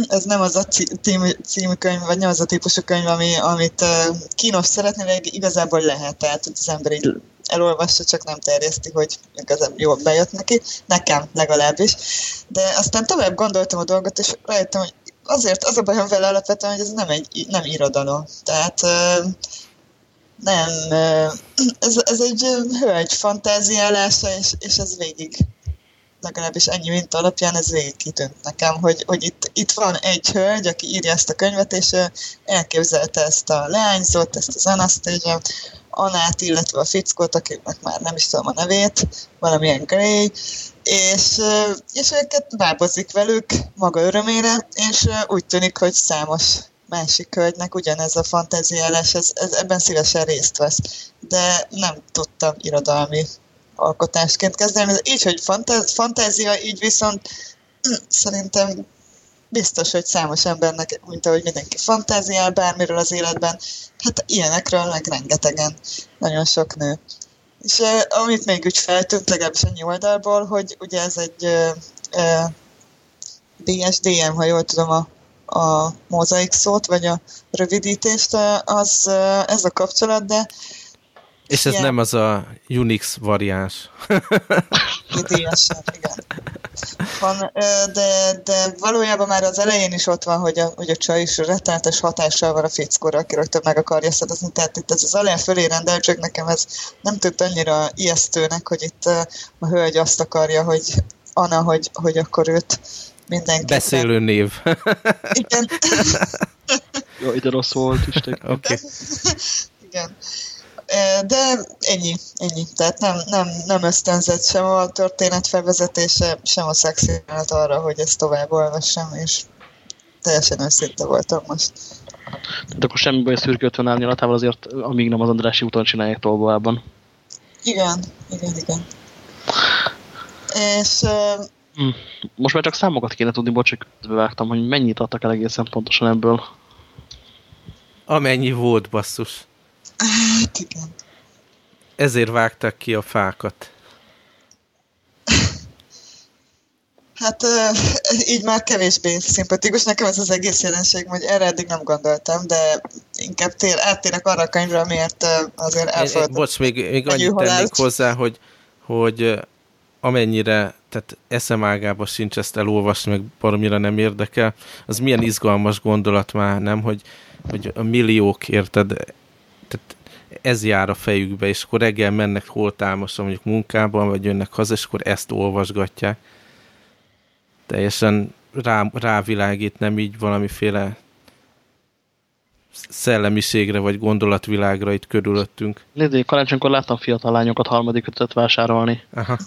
ez nem az a cí- című, könyv, vagy nem az a típusú könyv, ami, amit uh, kínos szeretni, de igazából lehet, tehát hogy az ember így elolvassa, csak nem terjeszti, hogy igazából jól bejött neki, nekem legalábbis. De aztán tovább gondoltam a dolgot, és rájöttem, hogy azért az a bajom vele alapvetően, hogy ez nem egy nem irodalom. Tehát nem, ez, ez egy hölgy fantáziálása, és, és ez végig legalábbis ennyi mint alapján ez végig kitűnt nekem, hogy, hogy itt, itt van egy hölgy, aki írja ezt a könyvet, és elképzelte ezt a leányzót, ezt az Anastasia, Anát, illetve a fickót, akinek már nem is tudom a nevét, valamilyen Gray, és, és őket bábozik velük maga örömére, és úgy tűnik, hogy számos másik hölgynek ugyanez a fantáziálás, ez, ez, ebben szívesen részt vesz. De nem tudtam irodalmi alkotásként kezdeni. Így, hogy fantá- fantázia, így viszont hm, szerintem biztos, hogy számos embernek, mint ahogy mindenki fantáziál bármiről az életben, hát ilyenekről meg rengetegen, nagyon sok nő. És amit még úgy feltűnt, legalábbis ennyi oldalból, hogy ugye ez egy eh, eh, DSDM, ha jól tudom a, a mozaik szót, vagy a rövidítést, az ez a kapcsolat, de És ez Igen. nem az a Unix variáns. DSR, igen. Van, de, de valójában már az elején is ott van, hogy a, hogy a csaj is rettenetes hatással van a fickóra, aki rögtön meg akarja szedezni. Tehát itt ez az alén fölé rendeltség, nekem ez nem tűnt annyira ijesztőnek, hogy itt a hölgy azt akarja, hogy Anna, hogy, hogy akkor őt mindenki. Beszélő név. Igen, Jaj, de rossz volt, Isten. Oké. Okay. igen. De ennyi, ennyi. Tehát nem, nem, nem ösztönzött sem a történet felvezetése, sem a szexjelenet arra, hogy ezt tovább olvassam, és teljesen őszinte voltam most. Tehát akkor semmi baj a szürke 50 árnyalatával azért, amíg nem az Andrási úton csinálják tolvában. Igen, igen, igen. És Hm. Most már csak számokat kéne tudni, bocs, hogy közbevágtam, hogy mennyit adtak el egészen pontosan ebből. Amennyi volt, basszus. Hát igen. Ezért vágták ki a fákat. Hát így már kevésbé szimpatikus nekem ez az egész jelenség, hogy erre eddig nem gondoltam, de inkább tér, áttérek arra a könyvre, miért azért elfogadom. bocs, még, még annyit tennék hozzá, hogy, hogy amennyire, tehát eszem ágába sincs ezt elolvasni, meg baromira nem érdekel, az milyen izgalmas gondolat már, nem, hogy, hogy a milliók, érted, ez jár a fejükbe, és akkor reggel mennek holtámosan mondjuk munkában, vagy jönnek haza, és akkor ezt olvasgatják. Teljesen rá, rávilágít, nem így valamiféle szellemiségre, vagy gondolatvilágra itt körülöttünk. Nézd, karácsonykor láttam fiatal lányokat harmadik kötetet vásárolni. Aha.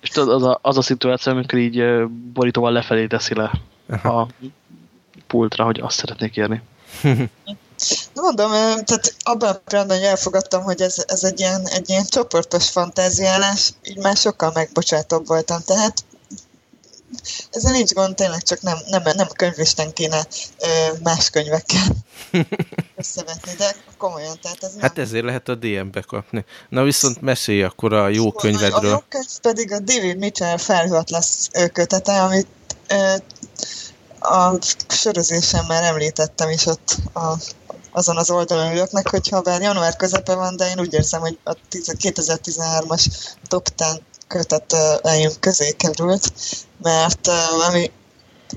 És tudod, az a, az a szituáció, amikor így borítóval lefelé teszi le Aha. a pultra, hogy azt szeretnék érni. Mondom, tehát abban a pillanatban, hogy elfogadtam, hogy ez, ez egy, ilyen, egy ilyen csoportos fantáziálás, így már sokkal megbocsátóbb voltam. Tehát ezzel nincs gond, tényleg csak nem, nem, nem könyvisten kéne ö, más könyvekkel összevetni, de komolyan, tehát ez Hát ezért lehet a DM-be kapni. Na viszont mesélj akkor a jó könyvedről. A jó könyv pedig a David Mitchell felhőt lesz kötete, amit ö, a sörözésen már említettem is ott a, azon az oldalon ülök meg, hogyha bár január közepe van, de én úgy érzem, hogy a 2013-as top 10 kötet eljön közé került, mert ami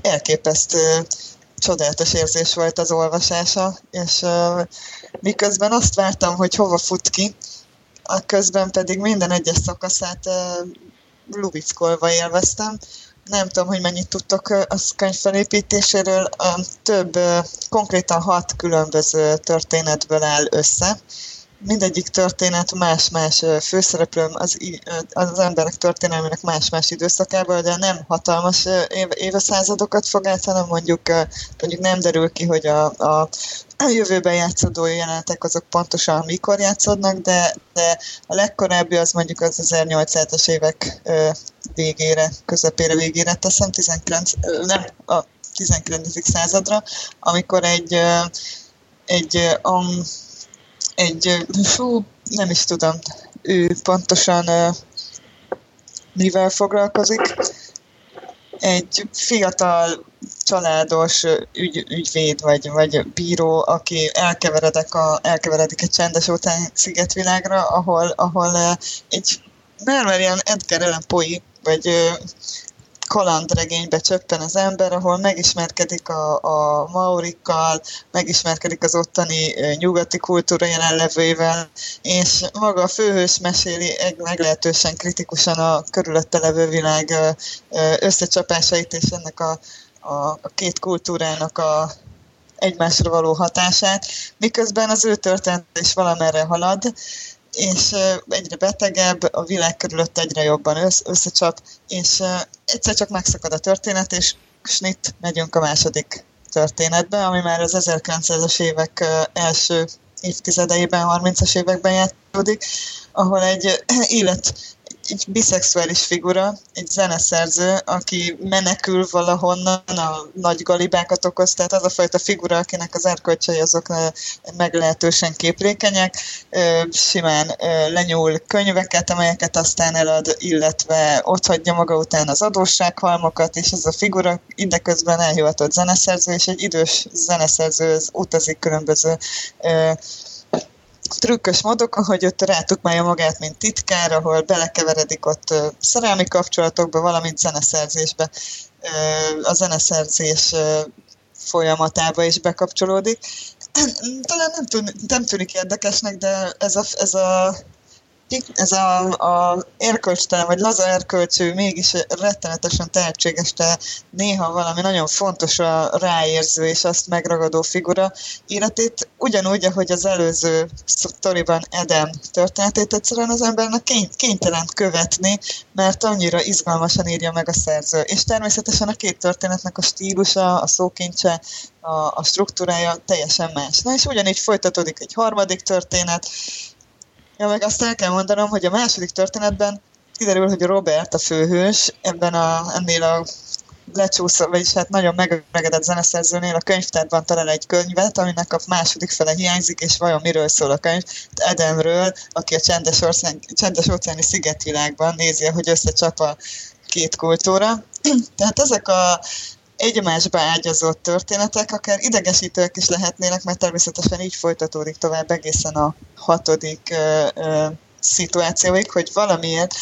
elképesztő csodálatos érzés volt az olvasása, és miközben azt vártam, hogy hova fut ki, a közben pedig minden egyes szakaszát lubickolva élveztem, nem tudom, hogy mennyit tudtok a könyv felépítéséről, több, konkrétan hat különböző történetből áll össze. Mindegyik történet más-más főszereplő az, az emberek történelmének más-más időszakában, de nem hatalmas évszázadokat fog át, hanem mondjuk, mondjuk nem derül ki, hogy a, a a jövőben játszódó jelenetek azok pontosan mikor játszódnak, de, de a legkorábbi az mondjuk az 1800-as évek végére, közepére végére teszem, 19, nem, a 19. századra, amikor egy, egy, um, egy, fú, nem is tudom, ő pontosan mivel foglalkozik, egy fiatal családos ügy, ügyvéd vagy, vagy bíró, aki elkeveredik, a, elkeveredik egy csendes óceán szigetvilágra, ahol, ahol egy mert ilyen Edgar Allan Poe, vagy kalandregénybe csöppen az ember, ahol megismerkedik a, a maurikkal, megismerkedik az ottani nyugati kultúra jelenlevőivel, és maga a főhős meséli meglehetősen kritikusan a körülötte levő világ összecsapásait és ennek a, a, a két kultúrának a egymásra való hatását, miközben az ő történet is valamerre halad, és egyre betegebb, a világ körülött egyre jobban összecsap, és egyszer csak megszakad a történet, és snit, megyünk a második történetbe, ami már az 1900-as évek első évtizedeiben, 30-as években játszódik, ahol egy élet egy biszexuális figura, egy zeneszerző, aki menekül valahonnan, a nagy galibákat okoz, tehát az a fajta figura, akinek az erkölcsei azok meglehetősen képlékenyek, simán lenyúl könyveket, amelyeket aztán elad, illetve ott hagyja maga után az adóssághalmokat, és ez a figura indeközben elhivatott zeneszerző, és egy idős zeneszerző utazik különböző trükkös módok, ahogy ott rátukmálja magát, mint titkár, ahol belekeveredik ott szerelmi kapcsolatokba, valamint zeneszerzésbe. A zeneszerzés folyamatába is bekapcsolódik. Talán nem, tűnik, nem tűnik érdekesnek, de ez a, ez a ez a, a erkölcstelen, vagy laza erkölcsű, mégis rettenetesen tehetséges, de néha valami nagyon fontos a ráérző és azt megragadó figura életét, ugyanúgy, ahogy az előző sztoriban Edem történetét egyszerűen az embernek kénytelen követni, mert annyira izgalmasan írja meg a szerző. És természetesen a két történetnek a stílusa, a szókincse, a, a struktúrája teljesen más. Na és ugyanígy folytatódik egy harmadik történet, Ja, meg azt el kell mondanom, hogy a második történetben kiderül, hogy Robert a főhős ebben a, ennél a lecsúszva, vagyis hát nagyon megöregedett zeneszerzőnél a könyvtárban talál egy könyvet, aminek a második fele hiányzik, és vajon miről szól a könyv? Edemről, aki a csendes, ország, csendes óceáni szigetvilágban nézi, hogy összecsap a két kultúra. Tehát ezek a egymásba ágyazott történetek, akár idegesítőek is lehetnének, mert természetesen így folytatódik tovább egészen a hatodik szituációig, hogy valamiért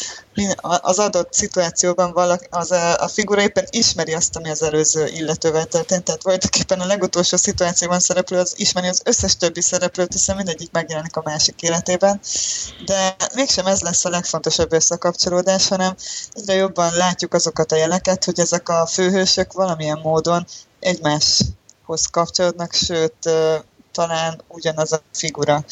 az adott szituációban valaki, az a, a figura éppen ismeri azt, ami az előző illetővel történt. Tehát voltaképpen a legutolsó szituációban szereplő az ismeri az összes többi szereplőt, hiszen mindegyik megjelenik a másik életében. De mégsem ez lesz a legfontosabb összekapcsolódás, hanem egyre jobban látjuk azokat a jeleket, hogy ezek a főhősök valamilyen módon egymáshoz kapcsolódnak, sőt talán ugyanaz a figura.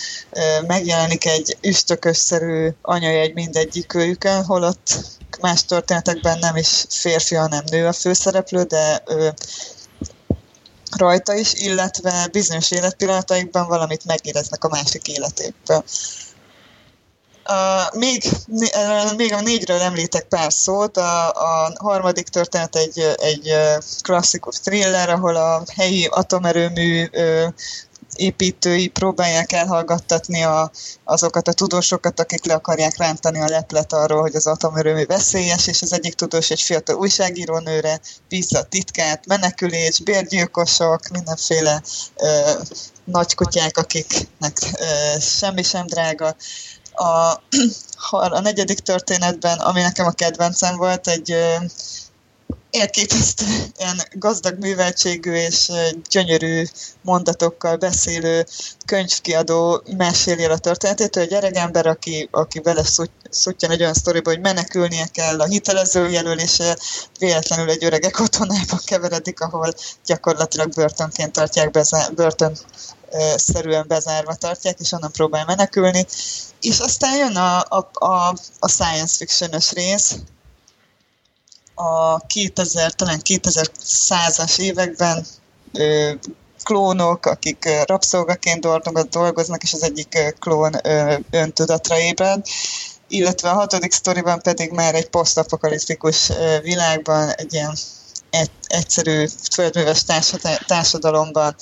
Megjelenik egy üstökösszerű anyajegy mindegyikőjükön, holott más történetekben nem is férfi, hanem nő a főszereplő, de ő rajta is, illetve bizonyos életpillanataikban valamit megéreznek a másik életéből. Uh, még, uh, még a négyről említek pár szót. A, a harmadik történet egy, egy klasszikus thriller, ahol a helyi atomerőmű uh, építői próbálják elhallgattatni a, azokat a tudósokat, akik le akarják rántani a leplet arról, hogy az atomerőmű veszélyes, és az egyik tudós egy fiatal újságírónőre bízza a titkát, menekülés, bérgyilkosok, mindenféle ö, nagykutyák, akiknek ö, semmi sem drága. A, a negyedik történetben, ami nekem a kedvencem volt, egy elképesztően gazdag műveltségű és gyönyörű mondatokkal beszélő könyvkiadó meséli el a történetét, hogy egy öregember, aki, aki bele szuttyan egy olyan sztoriba, hogy menekülnie kell a hitelező jelölése, véletlenül egy öreg katonába keveredik, ahol gyakorlatilag börtönként tartják, bezár, börtön szerűen bezárva tartják, és onnan próbál menekülni. És aztán jön a, a, a, a science fiction rész, a 2000, talán 2100-as években ö, klónok, akik rabszolgaként dolgoznak, és az egyik klón ö, öntudatra ébred, illetve a hatodik sztoriban pedig már egy posztapokaliptikus világban egy ilyen egyszerű földműves társadalomban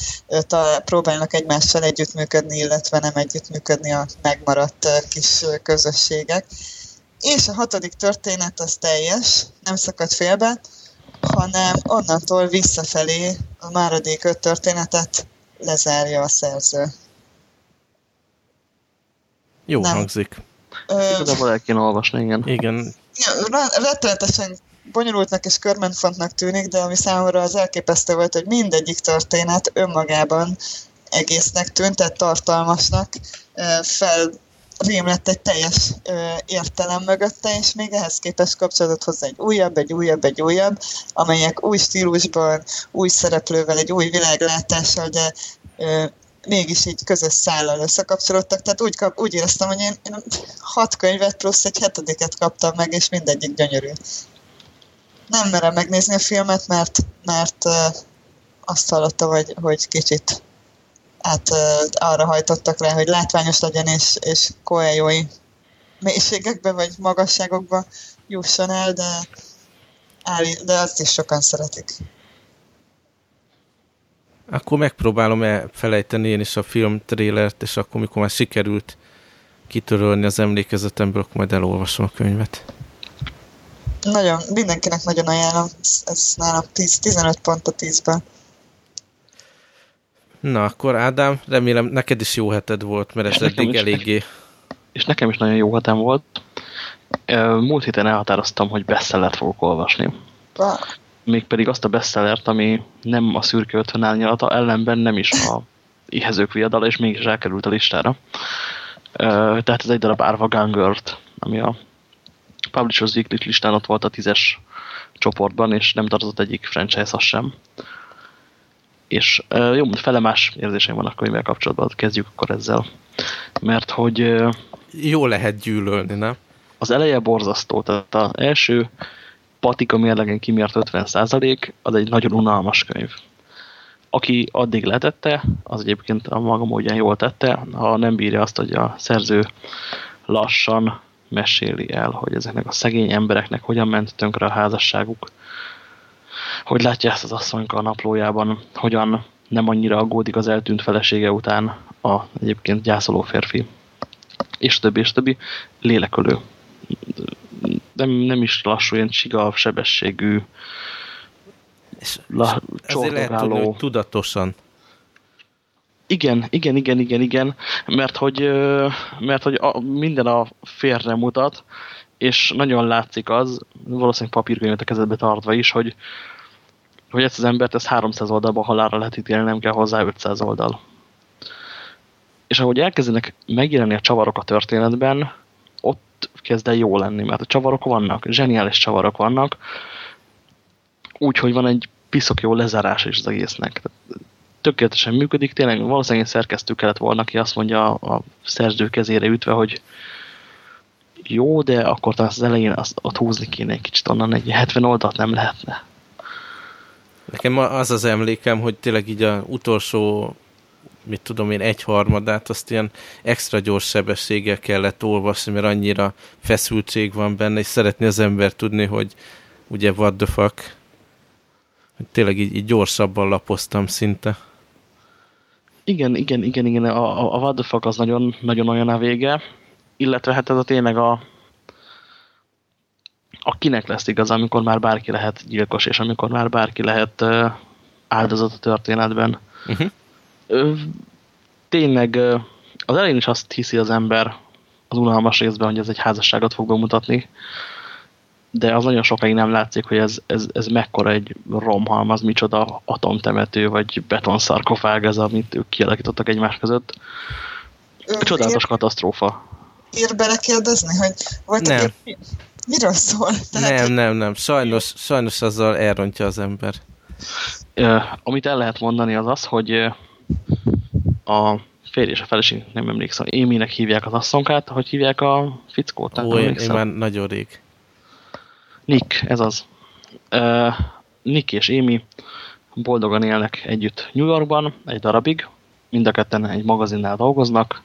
próbálnak egymással együttműködni, illetve nem együttműködni a megmaradt kis közösségek. És a hatodik történet az teljes, nem szakad félbe, hanem onnantól visszafelé a máradék öt történetet lezárja a szerző. Jó nem. hangzik. Igazából el kéne olvasni, igen. Igen. Ja, rettenetesen bonyolultnak és körmentfontnak tűnik, de ami számomra az elképesztő volt, hogy mindegyik történet önmagában egésznek tűnt, tehát tartalmasnak, fel rém lett egy teljes ö, értelem mögötte, és még ehhez képest kapcsolódott hozzá egy újabb, egy újabb, egy újabb, amelyek új stílusban, új szereplővel, egy új világlátással, de ö, mégis így közös szállal összekapcsolódtak, tehát úgy, kap, úgy éreztem, hogy én, én hat könyvet plusz egy hetediket kaptam meg, és mindegyik gyönyörű. Nem merem megnézni a filmet, mert, mert uh, azt hallottam, hogy, hogy kicsit hát arra hajtottak le, hogy látványos legyen, és, és koeljói mélységekbe vagy magasságokba jusson el, de, de azt is sokan szeretik. Akkor megpróbálom elfelejteni én is a film trélert, és akkor, mikor már sikerült kitörölni az emlékezetemből, akkor majd elolvasom a könyvet. Nagyon, mindenkinek nagyon ajánlom, ez, ez nálam 10, 15 pont a 10-ben. Na, akkor Ádám, remélem neked is jó heted volt, mert ez eddig eléggé... És nekem is nagyon jó hetem volt. Múlt héten elhatároztam, hogy bestsellert fogok olvasni. Mégpedig azt a bestsellert, ami nem a szürke 50 árnyalata, ellenben nem is a éhezők viadala, és mégis elkerült a listára. Tehát ez egy darab Árva Gangert, ami a Publishers Weekly listán ott volt a tízes csoportban, és nem tartozott egyik franchise az sem. És jó, felemás érzéseim vannak könyvvel kapcsolatban, kezdjük akkor ezzel. Mert hogy... Jó lehet gyűlölni, nem? Az eleje borzasztó, tehát az első patika mérlegen kimért 50% az egy nagyon unalmas könyv. Aki addig letette, az egyébként a maga módján jól tette, ha nem bírja azt, hogy a szerző lassan meséli el, hogy ezeknek a szegény embereknek hogyan ment tönkre a házasságuk, hogy látja ezt az asszonyka a naplójában, hogyan nem annyira aggódik az eltűnt felesége után a egyébként gyászoló férfi. És többi, és többi. Lélekölő. Nem, nem is lassú, ilyen csiga, sebességű, és la, ezért lehet tudni, hogy tudatosan. Igen, igen, igen, igen, igen, mert hogy, mert hogy a, minden a férre mutat, és nagyon látszik az, valószínűleg papírkönyvet a kezedbe tartva is, hogy, hogy ezt az embert ezt 300 oldalban halára lehet ítélni, nem kell hozzá 500 oldal. És ahogy elkezdenek megjelenni a csavarok a történetben, ott kezd el jó lenni, mert a csavarok vannak, zseniális csavarok vannak, úgyhogy van egy piszok jó lezárás is az egésznek. Tökéletesen működik, tényleg valószínűleg szerkesztő kellett volna, aki azt mondja a szerző kezére ütve, hogy jó, de akkor talán az elején azt, ott húzni kéne egy kicsit onnan, egy 70 oldalt nem lehetne. Nekem az az emlékem, hogy tényleg így a utolsó mit tudom én, egyharmadát, azt ilyen extra gyors sebességgel kellett olvasni, mert annyira feszültség van benne, és szeretné az ember tudni, hogy ugye what the fuck. Tényleg így, így gyorsabban lapoztam szinte. Igen, igen, igen, igen, a, a, a what the fuck az nagyon, nagyon olyan a vége, illetve hát ez a tényleg a, a kinek lesz igaz, amikor már bárki lehet gyilkos, és amikor már bárki lehet áldozat a történetben. Uh -huh. uh, tényleg az elején is azt hiszi az ember az unalmas részben, hogy ez egy házasságot fog bemutatni, de az nagyon sokáig nem látszik, hogy ez, ez, ez mekkora egy romhalmaz, micsoda atomtemető, vagy betonszarkofág ez, amit ők kialakítottak egymás között. Csodálatos katasztrófa. Ír belekérdezni, hogy voltak nem. Ér... Miről szól? Tehát, nem, nem, nem. Sajnos, sajnos azzal elrontja az ember. Uh, amit el lehet mondani az az, hogy a férj és a feleség, nem emlékszem, Éminek hívják az asszonkát, hogy hívják a fickót? Ó, én, én már nagyon rég. Nick, ez az. Uh, Nick és Amy boldogan élnek együtt New Yorkban egy darabig, mind a ketten egy magazinnál dolgoznak.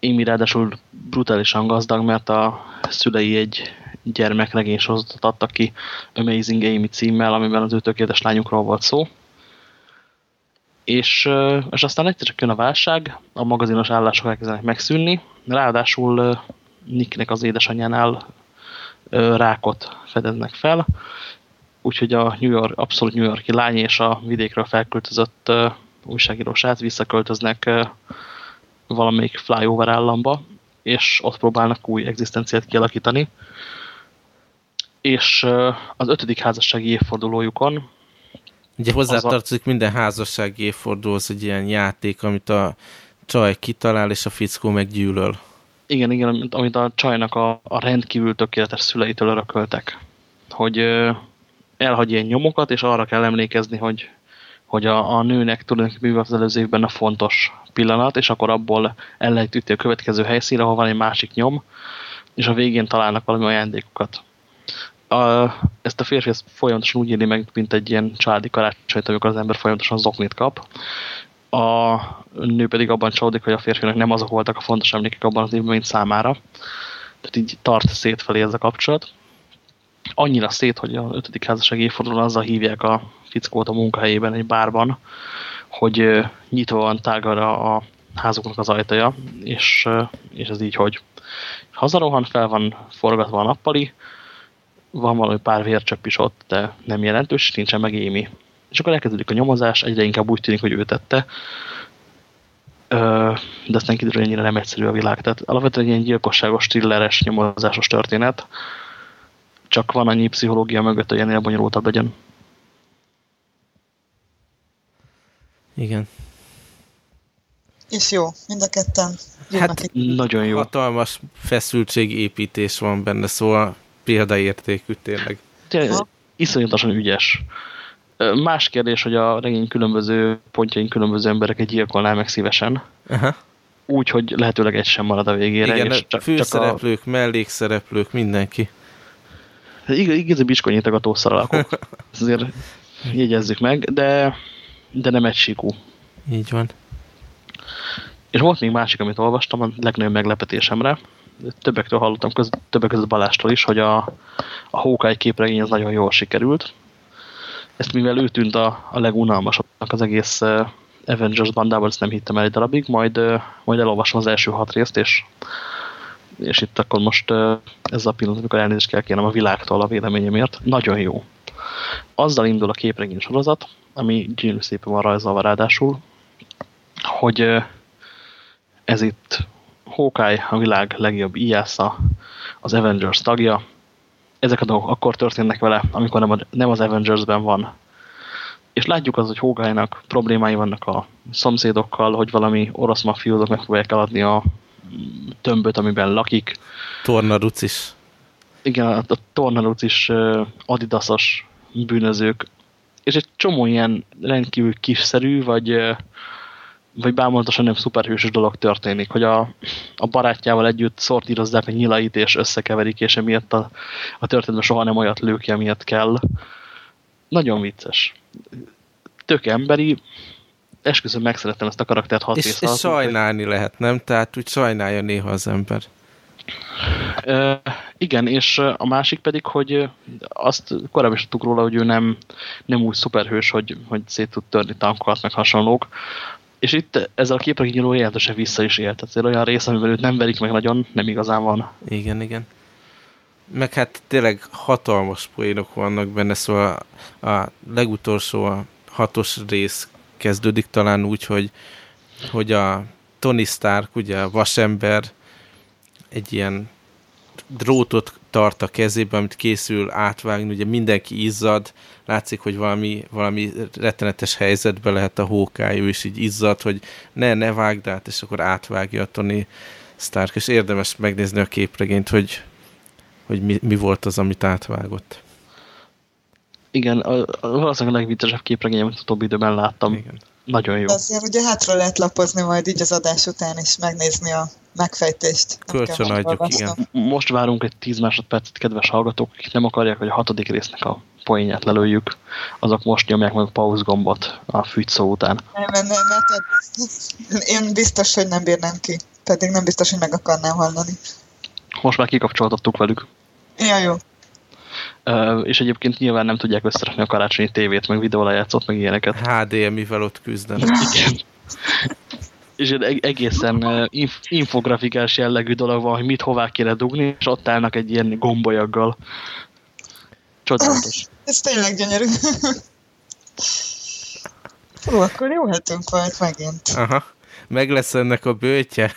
Amy ráadásul brutálisan gazdag, mert a szülei egy gyermekregény sorozatot adtak ki Amazing Amy címmel, amiben az ő tökéletes lányukról volt szó. És, és aztán egyszer csak jön a válság, a magazinos állások elkezdenek megszűnni, ráadásul Nicknek az édesanyjánál rákot fedeznek fel, úgyhogy a New York, abszolút New Yorki lány és a vidékről felköltözött újságíró srác visszaköltöznek valamelyik flyover államba, és ott próbálnak új egzisztenciát kialakítani. És az ötödik házassági évfordulójukon Ugye hozzátartozik a... minden házassági évfordulóhoz egy ilyen játék, amit a csaj kitalál, és a fickó meggyűlöl. Igen, igen, amit a csajnak a, a rendkívül tökéletes szüleitől örököltek. Hogy elhagy ilyen nyomokat, és arra kell emlékezni, hogy, hogy a, a nőnek tulajdonképpen az előző évben a fontos pillanat, és akkor abból el lehet ütni a következő helyszínre, ahol van egy másik nyom, és a végén találnak valami ajándékokat. A, ezt a férfi ezt folyamatosan úgy éli meg, mint egy ilyen családi karácsonyt, amikor az ember folyamatosan zoknit kap, a nő pedig abban csalódik, hogy a férfinak nem azok voltak a fontos emlékek abban az évben, mint számára. Tehát így tart szétfelé ez a kapcsolat. Annyira szét, hogy a ötödik házasság évfordulón azzal hívják a fickót a munkahelyében egy bárban, hogy nyitva van tágára a házuknak az ajtaja, és, és ez így, hogy hazarohan, fel van forgatva a nappali, van valami pár vércsepp is ott, de nem jelentős, nincsen meg émi. És akkor elkezdődik a nyomozás, egyre inkább úgy tűnik, hogy ő tette. De aztán kiderül, hogy ennyire nem egyszerű a világ. Tehát alapvetően egy ilyen gyilkosságos, thrilleres, nyomozásos történet. Csak van annyi pszichológia mögött, hogy ennél bonyolultabb legyen. Igen. És jó, mind a ketten. Hát nagyon jó. Hatalmas feszültségépítés van benne, szóval példaértékű tényleg. Tényleg, iszonyatosan ügyes. Más kérdés, hogy a regény különböző pontjain különböző embereket gyilkolná meg szívesen. Aha. Úgy, hogy lehetőleg egy sem marad a végére. Igen, és csak, főszereplők, csak a... mellékszereplők, mindenki. Igaz, igazi biskonyítek a tószaralakok. Ezért jegyezzük meg, de, de nem egy síkú. Így van. És volt még másik, amit olvastam, a legnagyobb meglepetésemre. Többektől hallottam, köz, többek között Balástól is, hogy a, a Hawkeye képregény az nagyon jól sikerült ezt mivel ő tűnt a, a legunalmasabbnak az egész uh, Avengers bandában, ezt nem hittem el egy darabig, majd, uh, majd elolvasom az első hat részt, és, és itt akkor most uh, ez a pillanat, amikor elnézést kell kérnem a világtól a véleményemért. Nagyon jó. Azzal indul a képregény sorozat, ami gyönyörű szépen van rajzolva ráadásul, hogy uh, ez itt Hawkeye, a világ legjobb ijászа, az Avengers tagja, ezek a dolgok akkor történnek vele, amikor nem, a, nem az Avengers-ben van. És látjuk az, hogy Hógálynak problémái vannak a szomszédokkal, hogy valami orosz mafiózok megpróbálják eladni a tömböt, amiben lakik. Tornarucis. Igen, a, a Tornarucis adidasos bűnözők. És egy csomó ilyen rendkívül kiszerű, vagy vagy bámulatosan nem szuperhősös dolog történik, hogy a, a barátjával együtt szortírozzák a nyilait és összekeverik, és emiatt a, a történetben soha nem olyat lő ki, amiatt kell. Nagyon vicces. Tök emberi, esküszöm megszerettem ezt a karaktert hat és, és sajnálni lehet, nem? Tehát úgy sajnálja néha az ember. Ö, igen, és a másik pedig, hogy azt korábban is tudtuk róla, hogy ő nem, nem úgy szuperhős, hogy, hogy szét tud törni tankokat, meg hasonlók. És itt ezzel a képregényről jelentősen vissza is élt. Tehát olyan rész, amivel őt nem verik meg nagyon, nem igazán van. Igen, igen. Meg hát tényleg hatalmas poénok vannak benne, szóval a legutolsó, a hatos rész kezdődik talán úgy, hogy, hogy a Tony Stark, ugye a vasember egy ilyen drótot tart a kezébe, amit készül átvágni, ugye mindenki izzad, látszik, hogy valami, valami rettenetes helyzetbe lehet a hókály, ő is így izzad, hogy ne, ne vágd át, és akkor átvágja a Tony Stark, és érdemes megnézni a képregényt, hogy, hogy mi, mi volt az, amit átvágott. Igen, a, a, valószínűleg a legviccesebb képregény, amit utóbbi időben láttam. Igen. Nagyon jó. Azért ugye hátra lehet lapozni majd így az adás után is megnézni a megfejtést. Nem Kölcsön adjuk, igen. Most várunk egy 10 másodpercet, kedves hallgatók, akik nem akarják, hogy a hatodik résznek a poénját lelőjük, azok most nyomják meg a pauz gombot a fűt szó után. Nem, nem, nem, ne tedd. Én biztos, hogy nem bírnám ki. Pedig nem biztos, hogy meg akarnám hallani. Most már kikapcsoltattuk velük. Ja, jó. Ö, és egyébként nyilván nem tudják összerakni a karácsonyi tévét, meg videólejátszót, meg ilyeneket. HDMI-vel ott küzdenek. Igen. És egy eg- egészen inf infografikás jellegű dolog van, hogy mit hová kéne dugni, és ott állnak egy ilyen gombolyaggal. Csodálatos. Ez tényleg gyönyörű. Hú, akkor jó hetünk volt megint. Aha. Meg lesz ennek a bőtje.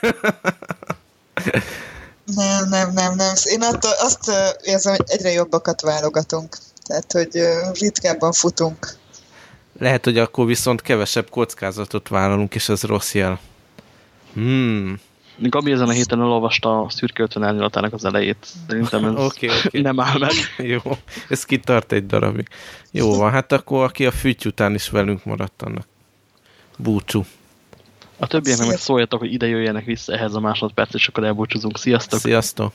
Nem, nem, nem, nem. Én attól, azt érzem, hogy egyre jobbakat válogatunk. Tehát, hogy ritkábban futunk. Lehet, hogy akkor viszont kevesebb kockázatot vállalunk, és ez rossz jel. Hmm. Gabi ezen a héten elolvasta a szürke 50 elnyulatának az elejét. Szerintem ez Oké, oké. nem áll meg. Jó, ez kitart egy darabig. Jó van, hát akkor aki a füty után is velünk maradt annak. Búcsú. A többieknek meg szóljatok, hogy ide jöjjenek vissza ehhez a másodperc, és akkor elbúcsúzunk. Sziasztok! Sziasztok!